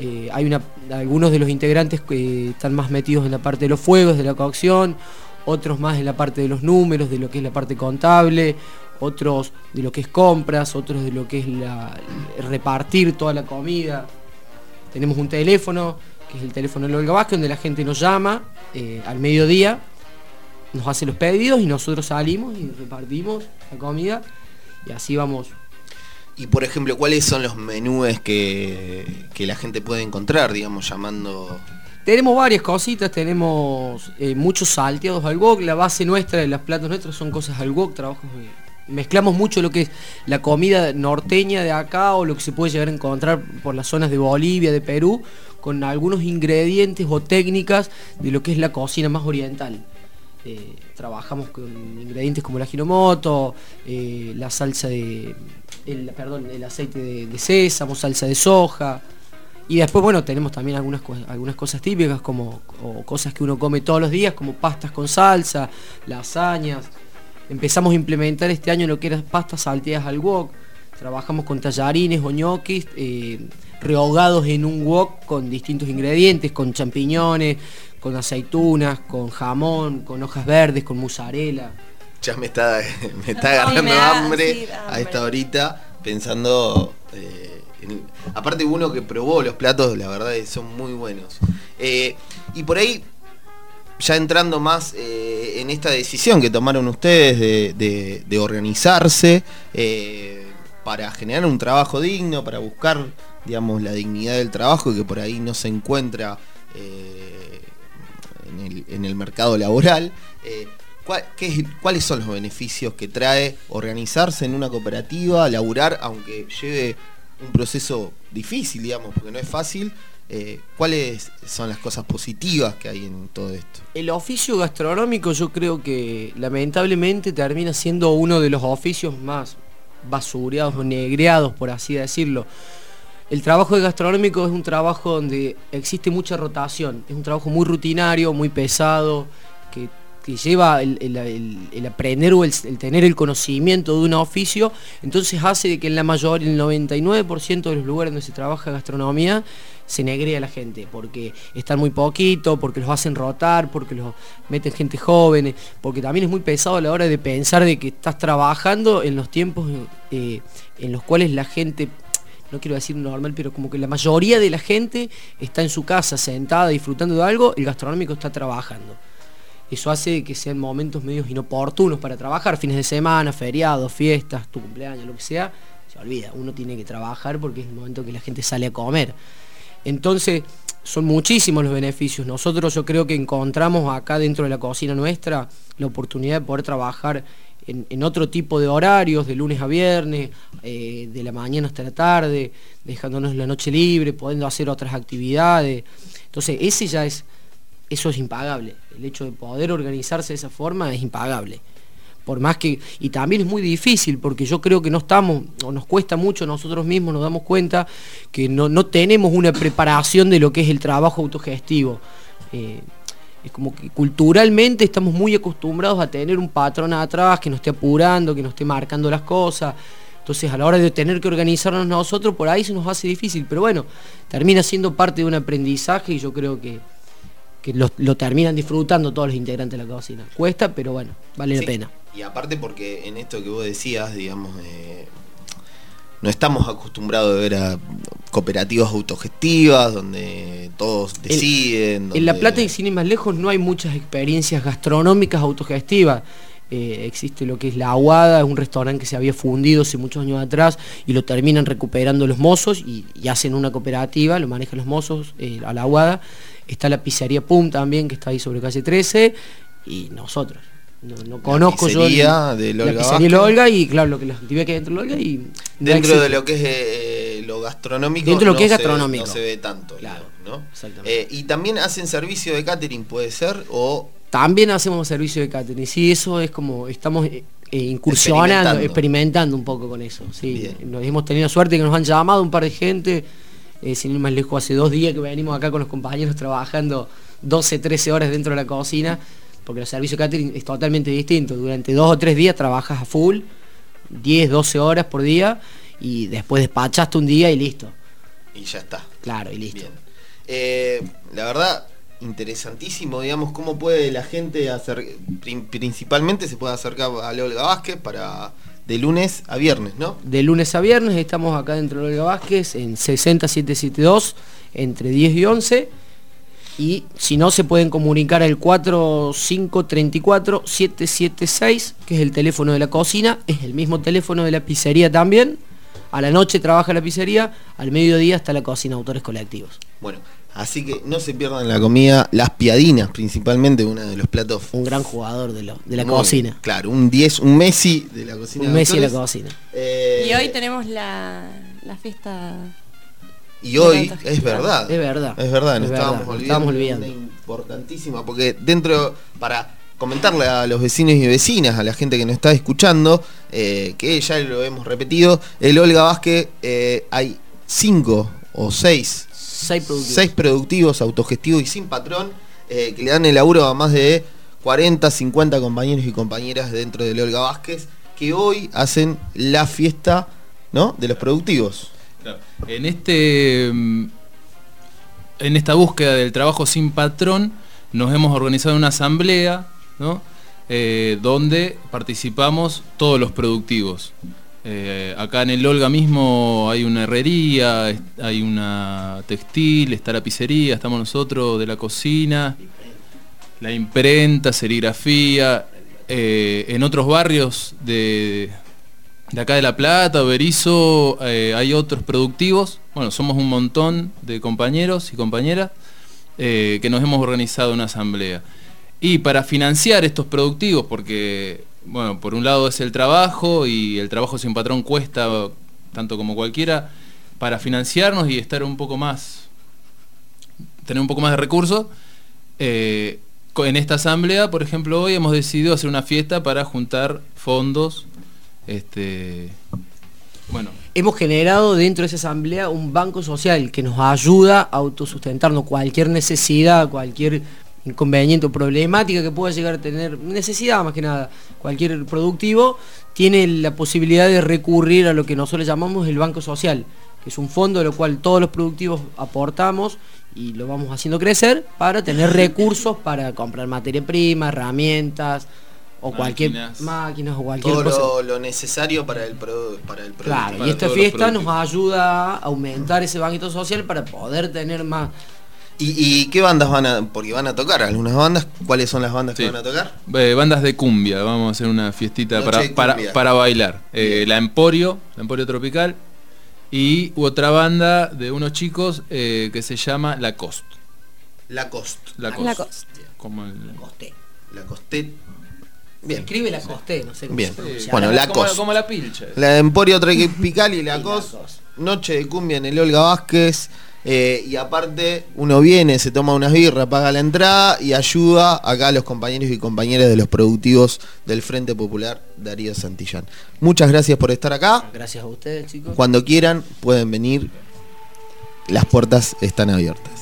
Eh, hay algunos de los integrantes que están más metidos en la parte de los fuegos, de la cocción, otros más en la parte de los números, de lo que es la parte contable, otros de lo que es compras, otros de lo que es repartir toda la comida. Tenemos un teléfono, que es el teléfono de Olga Vázquez, donde la gente nos llama eh, al mediodía, nos hace los pedidos y nosotros salimos y repartimos la comida y así vamos Y por ejemplo, ¿cuáles son los menúes que, que la gente puede encontrar, digamos, llamando Tenemos varias cositas, tenemos eh, muchos salteados al wok, la base nuestra de los platos nuestros son cosas al wok, trabajos mezclamos mucho lo que es la comida norteña de acá o lo que se puede llegar a encontrar por las zonas de Bolivia, de Perú, con algunos ingredientes o técnicas de lo que es la cocina más oriental. Eh, trabajamos con ingredientes como la ginomoto, eh, la salsa de, el, perdón, el aceite de, sésamo, salsa de soja. Y después, bueno, tenemos también algunas, algunas cosas típicas como cosas que uno come todos los días, como pastas con salsa, lasañas. Empezamos a implementar este año lo que eran pastas salteadas al wok. Trabajamos con tallarines o ñoquis eh, rehogados en un wok con distintos ingredientes, con champiñones, con aceitunas, con jamón, con hojas verdes, con mozzarella. Ya me está, [LAUGHS] me está agarrando me da- hambre sí, a esta horita pensando. eh, en- aparte, uno que probó los platos, la verdad es son muy buenos. Eh, y por ahí, ya entrando más eh, en esta decisión que tomaron ustedes de, de- de organizarse eh, para generar un trabajo digno, para buscar, digamos, la dignidad del trabajo que por ahí no se encuentra. eh, en el, mercado laboral. eh, ¿cuál- qué es- ¿Cuáles son los beneficios que trae organizarse en una cooperativa, laburar, aunque lleve un proceso difícil, digamos, porque no es fácil? eh, ¿Cuáles son las cosas positivas que hay en todo esto? El oficio gastronómico yo creo que lamentablemente termina siendo uno de los oficios más basureados o negreados, por así decirlo. El trabajo de gastronómico es un trabajo donde existe mucha rotación, es un trabajo muy rutinario, muy pesado, que, que lleva el, el- aprender o el, el tener el conocimiento de un oficio, entonces hace de que en la mayoría, el 99% de los lugares donde se trabaja gastronomía, se negrea a la gente, porque están muy poquito, porque los hacen rotar, porque los meten gente joven, porque también es muy pesado a la hora de pensar de que estás trabajando en los tiempos eh, en los cuales la gente no quiero decir normal, pero como que la mayoría de la gente está en su casa sentada disfrutando de algo, el gastronómico está trabajando. Eso hace que sean momentos medios inoportunos para trabajar, fines de semana, feriados, fiestas, tu cumpleaños, lo que sea, se olvida, uno tiene que trabajar porque es el momento que la gente sale a comer. Entonces, son muchísimos los beneficios. Nosotros yo creo que encontramos acá dentro de la cocina nuestra la oportunidad de poder trabajar en, otro tipo de horarios, de lunes a viernes, eh, de la mañana hasta la tarde, dejándonos la noche libre, pudiendo hacer otras actividades. Entonces, ese ya es, eso es impagable. El hecho de poder organizarse de esa forma es impagable. Por más que, y también es muy difícil, porque yo creo que no estamos, o nos cuesta mucho nosotros mismos, nos damos cuenta que no, no tenemos una preparación de lo que es el trabajo autogestivo. Eh, es como que culturalmente estamos muy acostumbrados a tener un patrón atrás que nos esté apurando, que nos esté marcando las cosas. Entonces a la hora de tener que organizarnos nosotros, por ahí se nos hace difícil. Pero bueno, termina siendo parte de un aprendizaje y yo creo que, que lo, lo terminan disfrutando todos los integrantes de la cocina. Cuesta, pero bueno, vale Sí. la pena. Y aparte porque en esto que vos decías, digamos, eh, no estamos acostumbrados a ver a cooperativas autogestivas donde todos deciden. En La Plata y sin ir más lejos no hay muchas experiencias gastronómicas autogestivas. Eh, existe lo que es La Aguada, es un restaurante que se había fundido hace muchos años atrás y lo terminan recuperando los mozos y, y hacen una cooperativa, lo manejan los mozos eh, a La Aguada. Está la pizzería Pum también, que está ahí sobre calle 13, y nosotros. No, no conozco yo pizzería el- de la Olga pizzería de Vázquez. Olga y claro, lo que la actividad que hay dentro de Olga y Dentro de lo que es eh, lo gastronómico. Dentro de lo que no es se- gastronómico. no se ve tanto, digamos, ¿no? Exactamente. Eh, y también hacen servicio de catering, puede ser, o También hacemos servicio de catering. Sí, eso es como estamos eh, eh, incursionando, Experimentando. experimentando. un poco con eso. Sí, nos hemos tenido suerte que nos han llamado un par de gente. eh, sin ir más lejos, hace dos días que venimos acá con los compañeros trabajando 12, 13 horas dentro de la cocina, porque el servicio catering es totalmente distinto. Durante dos o tres días trabajas a full, 10, 12 horas por día, y después despachaste un día y listo. y ya está. Claro, y listo. Eh, la verdad, interesantísimo, digamos, cómo puede la gente hacer, prin- principalmente se puede acercar a Olga Vázquez para de lunes a viernes, ¿no? De lunes a viernes estamos acá dentro de Olga Vázquez en 60772 entre 10 y 11. Y si no, se pueden comunicar al 4534-776, que es el teléfono de la cocina, es el mismo teléfono de la pizzería también. A la noche trabaja la pizzería, al mediodía está la cocina autores colectivos. Bueno, así que no se pierdan la comida, las piadinas principalmente, uno de los platos. Un gran jugador de, lo- de la Muy cocina. bien, Claro, un 10, un Messi de la cocina. Un de Messi de la cocina. Eh, Y hoy tenemos la, la fiesta. Y hoy, es verdad. Es verdad. Es verdad, nos Es estábamos verdad, olvidando. estábamos olvidando. Importantísima, porque dentro, para comentarle a los vecinos y vecinas, a la gente que nos está escuchando, eh, que ya lo hemos repetido, el Olga Vázquez, eh, hay cinco o seis, seis productivos, seis productivos autogestivos y sin patrón, eh, que le dan el laburo a más de 40, 50 compañeros y compañeras dentro del Olga Vázquez, que hoy hacen la fiesta ¿no? de los productivos. En este mm, en esta búsqueda del trabajo sin patrón nos hemos organizado una asamblea ¿no? Eh, donde participamos todos los productivos. Eh, acá en el Olga mismo hay una herrería, hay una textil, está la pizzería, estamos nosotros de la cocina, la imprenta, serigrafía. Eh, en otros barrios de, de acá de La Plata, Berizo, eh, hay otros productivos. Bueno, somos un montón de compañeros y compañeras eh, que nos hemos organizado una asamblea. Y para financiar estos productivos, porque, bueno, por un lado es el trabajo y el trabajo sin patrón cuesta tanto como cualquiera, para financiarnos y estar un poco más, tener un poco más de recursos, eh, en esta asamblea, por ejemplo, hoy hemos decidido hacer una fiesta para juntar fondos. Este, bueno, Hemos generado dentro de esa asamblea un banco social que nos ayuda a autosustentarnos. Cualquier necesidad, cualquier inconveniente o problemática que pueda llegar a tener, necesidad más que nada, cualquier productivo, tiene la posibilidad de recurrir a lo que nosotros llamamos el banco social, que es un fondo de lo cual todos los productivos aportamos y lo vamos haciendo crecer para tener recursos para comprar materia prima, herramientas o cualquier Máquinas. o cualquier Todo cosa. lo, lo necesario para el, pro- para el producto. Claro, Para y esta fiesta nos ayuda a aumentar ese banquito social para poder tener más. ¿Y, y qué bandas van a...? Porque van a tocar algunas bandas. ¿Cuáles son las bandas que van a tocar? Eh, bandas de cumbia, vamos a hacer una fiestita para, para, para bailar. Eh, la Emporio, la Emporio Tropical, y otra banda de unos chicos eh, que se llama La Cost. La Cost. La Cost. Lacoste. Como el... La Costet. Bien. Escribe la costé, no sé cómo Bien. se pronuncia. Bueno, la como, como la pilcha. La Emporio Tropical y [LAUGHS] la Cost. Noche de cumbia en el Olga Vázquez. eh, y aparte, uno viene, se toma unas birras, paga la entrada y ayuda acá a los compañeros y compañeras de los productivos del Frente Popular Darío Santillán. Muchas gracias por estar acá. Gracias a ustedes, chicos. Cuando quieran, pueden venir. Las puertas están abiertas.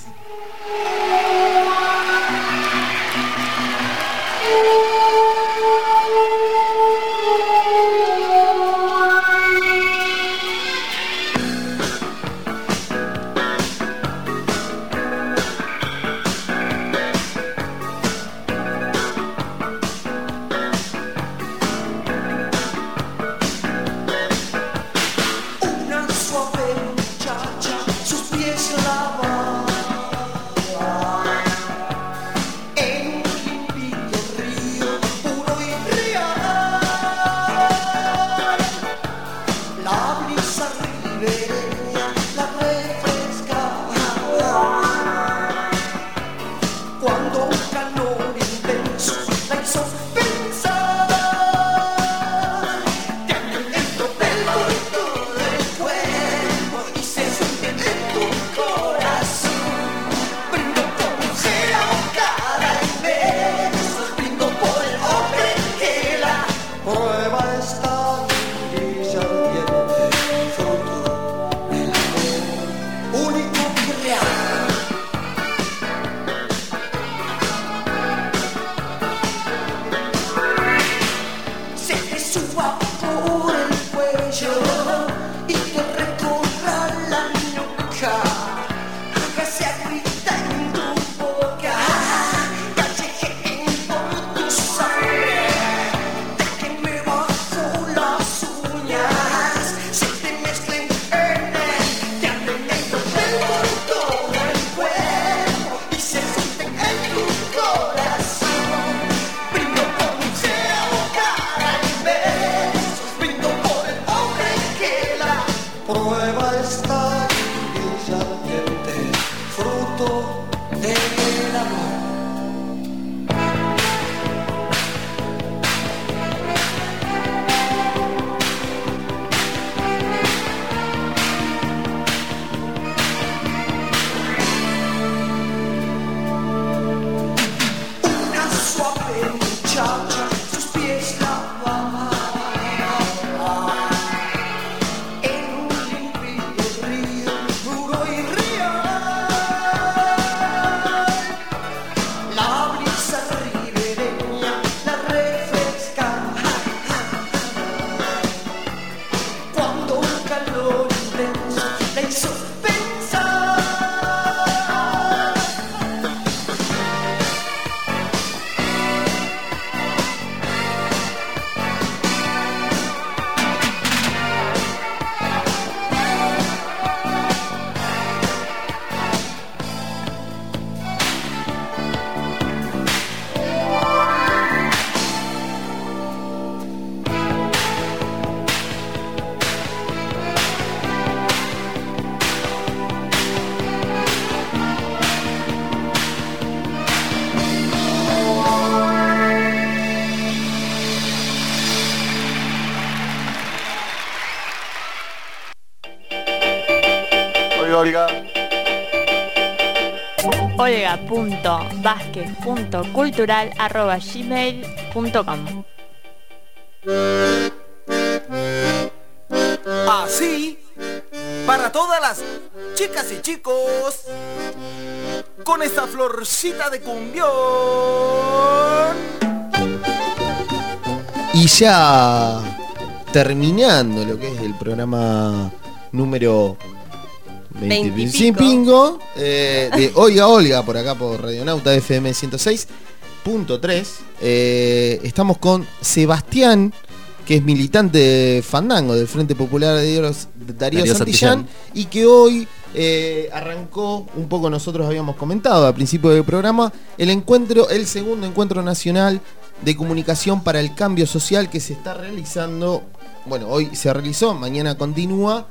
Intenso la olga.vázquez.cultural.gmail.com Así, para todas las chicas y chicos, con esta florcita de cumbión. Y ya terminando lo que es el programa número 25 eh, de Oiga Olga por acá por Radionauta FM 106.3. Eh, estamos con Sebastián, que es militante de Fandango del Frente Popular de Dios- Darío, Darío Santillán, Santillán. y que hoy eh, arrancó un poco nosotros habíamos comentado al principio del programa el encuentro, el segundo encuentro nacional de comunicación para el cambio social que se está realizando. Bueno, hoy se realizó, mañana continúa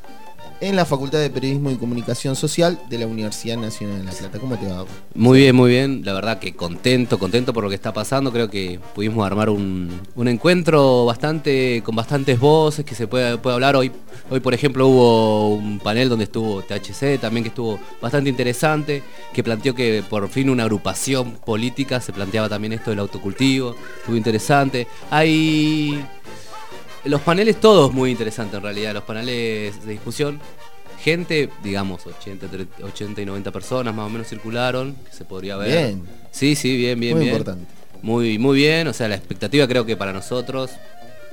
en la Facultad de Periodismo y Comunicación Social de la Universidad Nacional de La Plata. ¿Cómo te va? Muy bien, muy bien. La verdad que contento, contento por lo que está pasando. Creo que pudimos armar un, un encuentro bastante con bastantes voces que se puede, puede hablar. Hoy, hoy, por ejemplo, hubo un panel donde estuvo THC también que estuvo bastante interesante, que planteó que por fin una agrupación política se planteaba también esto del autocultivo. Estuvo interesante. Hay los paneles todos muy interesantes en realidad, los paneles de discusión. Gente, digamos, 80, 30, 80 y 90 personas más o menos circularon, que se podría ver. Bien. Sí, sí, bien, bien, Muy bien. importante. Muy, muy bien, o sea, la expectativa creo que para nosotros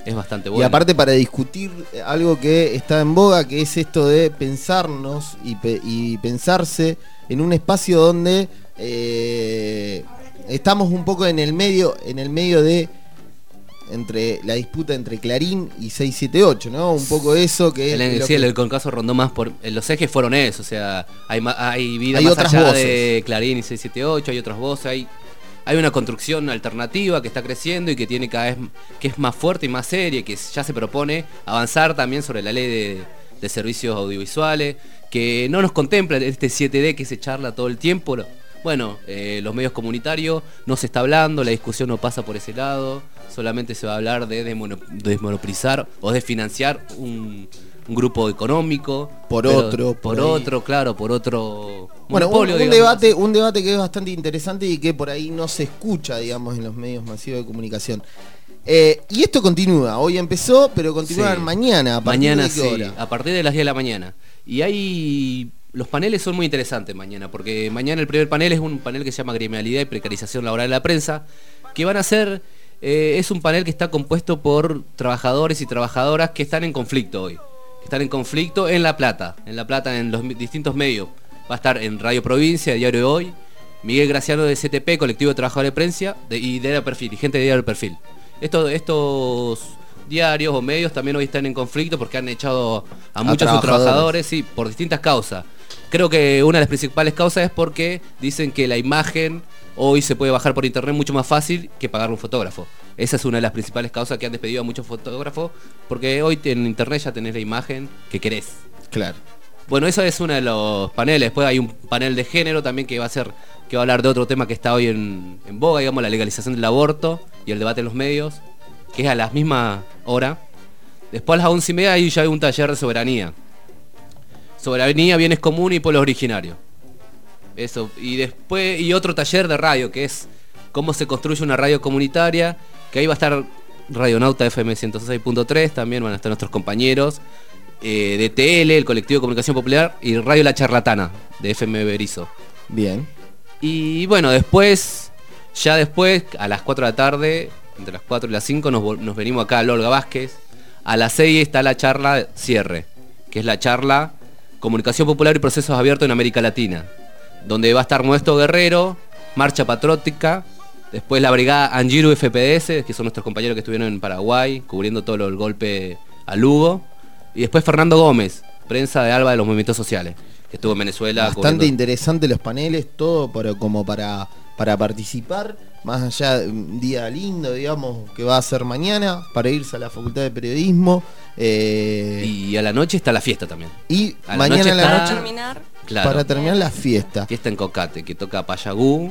es bastante buena. Y aparte para discutir algo que está en boga, que es esto de pensarnos y, pe- y pensarse en un espacio donde eh, estamos un poco en el medio, en el medio de entre la disputa entre Clarín y 678, ¿no? Un poco eso que El, es sí, el, que- el concaso rondó más por. eh, Los ejes fueron eso, o sea, hay, hay vida Hay más otras allá voces. de Clarín y 678, hay otras voces, hay, hay una construcción alternativa que está creciendo y que tiene cada vez que es más fuerte y más seria, que ya se propone avanzar también sobre la ley de, de servicios audiovisuales, que no nos contempla este 7D que se charla todo el tiempo. Bueno, eh, los medios comunitarios no se está hablando, la discusión no pasa por ese lado, solamente se va a hablar de desmono- desmonopolizar o de financiar un, un grupo económico. Por otro, por, por otro, claro, por otro Bueno, un, debate, un debate que es bastante interesante y que por ahí no se escucha, digamos, en los medios masivos de comunicación. Eh, y esto continúa, hoy empezó, pero continúa Sí. mañana. ¿A partir Mañana de qué sí, hora? a partir de las 10 de la mañana. Y hay. Los paneles son muy interesantes mañana, porque mañana el primer panel es un panel que se llama Gremialidad y Precarización Laboral de la Prensa, que van a ser. eh, es un panel que está compuesto por trabajadores y trabajadoras que están en conflicto hoy. Que están en conflicto en La Plata, en La Plata, en los distintos medios. Va a estar en Radio Provincia, Diario de Hoy, Miguel Graciano de CTP, Colectivo de Trabajadores de Prensa, de, y Diario Perfil, y gente de Diario Perfil. Estos, estos diarios o medios también hoy están en conflicto porque han echado a, A muchos de sus trabajadores. trabajadores, sí, por distintas causas. Creo que una de las principales causas es porque dicen que la imagen hoy se puede bajar por internet mucho más fácil que pagar un fotógrafo. Esa es una de las principales causas que han despedido a muchos fotógrafos porque hoy en internet ya tenés la imagen que querés. Claro. Bueno, eso es uno de los paneles. Después hay un panel de género también que va a ser que va a hablar de otro tema que está hoy en, en boga, digamos, la legalización del aborto y el debate en los medios, que es a la misma hora. Después a las once y media ahí ya hay un taller de soberanía. Soberanía, bienes comunes y pueblos originarios. Eso. Y después, y otro taller de radio, que es cómo se construye una radio comunitaria, que ahí va a estar Radionauta FM 106.3, también van a estar nuestros compañeros eh, de TL, el colectivo de comunicación popular, y Radio La Charlatana, de FM Berizo. Bien. Y bueno, después, ya después, a las 4 de la tarde, entre las 4 y las 5, nos, nos venimos acá a Olga Vázquez. A las 6 está la charla cierre, que es la charla Comunicación Popular y Procesos Abiertos en América Latina, donde va a estar Modesto Guerrero, Marcha Patriótica, después la brigada Angiru FPDS, que son nuestros compañeros que estuvieron en Paraguay, cubriendo todo el golpe a Lugo, y después Fernando Gómez, prensa de Alba de los Movimientos Sociales, que estuvo en Venezuela. Bastante cubriendo- interesante los paneles, todo para, como para, para participar, más allá de un día lindo, digamos, que va a ser mañana, para irse a la Facultad de Periodismo. eh, Y a la noche está la fiesta también. Y A la mañana noche a la noche, terminar. Claro. para terminar la fiesta. Fiesta en Cocate, que toca Payagú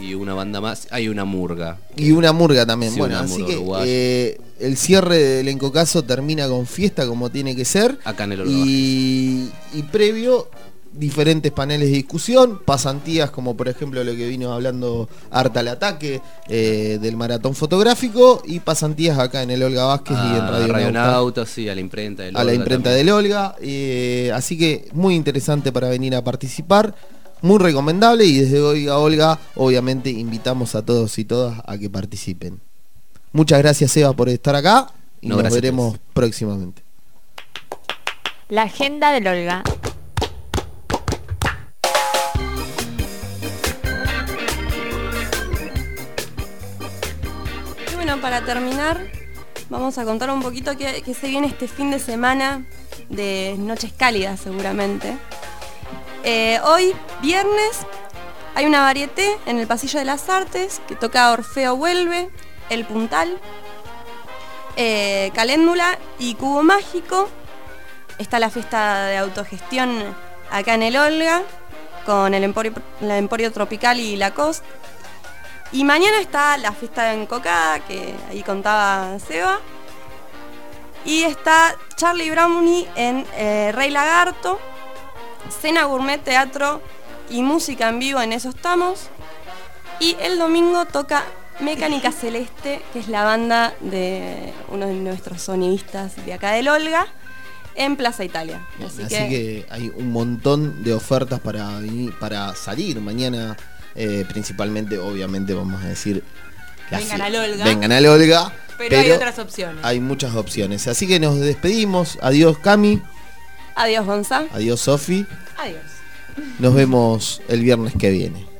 y una banda más. Hay una murga. Y una murga también. Sí, bueno, así murga que eh, el cierre del Encocaso termina con fiesta como tiene que ser. Acá en el y previo, diferentes paneles de discusión, pasantías como por ejemplo lo que vino hablando Harta al Ataque eh, del maratón fotográfico y pasantías acá en el Olga Vázquez y en A Radio Nauta, Radionauta, sí, a la imprenta del a la Olga imprenta también. del Olga. eh, así que muy interesante para venir a participar. Muy recomendable y desde Oiga Olga obviamente invitamos a todos y todas a que participen. Muchas gracias Eva por estar acá y No, nos a veremos próximamente. La agenda del Olga. Para terminar, vamos a contar un poquito qué, se viene este fin de semana de noches cálidas seguramente. Eh, hoy, viernes, hay una varieté en el Pasillo de las Artes que toca Orfeo Vuelve, El Puntal, eh, Caléndula y Cubo Mágico. Está la fiesta de autogestión acá en el Olga con el Emporio, Emporio Tropical y la Costa. Y mañana está la fiesta en Cocada, que ahí contaba Seba. Y está Charlie Brownie en eh, Rey Lagarto. Cena Gourmet Teatro y música en vivo en Eso Estamos. Y el domingo toca Mecánica [LAUGHS] Celeste, que es la banda de uno de nuestros sonidistas de acá del Olga, en Plaza Italia. Así, Así, que, que... hay un montón de ofertas para para salir mañana. Eh, principalmente, obviamente, vamos a decir. Vengan al Olga. Vengan al Olga. Pero hay otras opciones. Hay muchas opciones. Así que nos despedimos. Adiós, Cami. adiós Gonza. Adiós, Sofi. Adiós. Nos vemos el viernes que viene.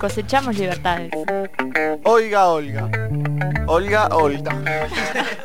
Cosechamos libertades. Oiga, Olga. Olga, Olga. [LAUGHS]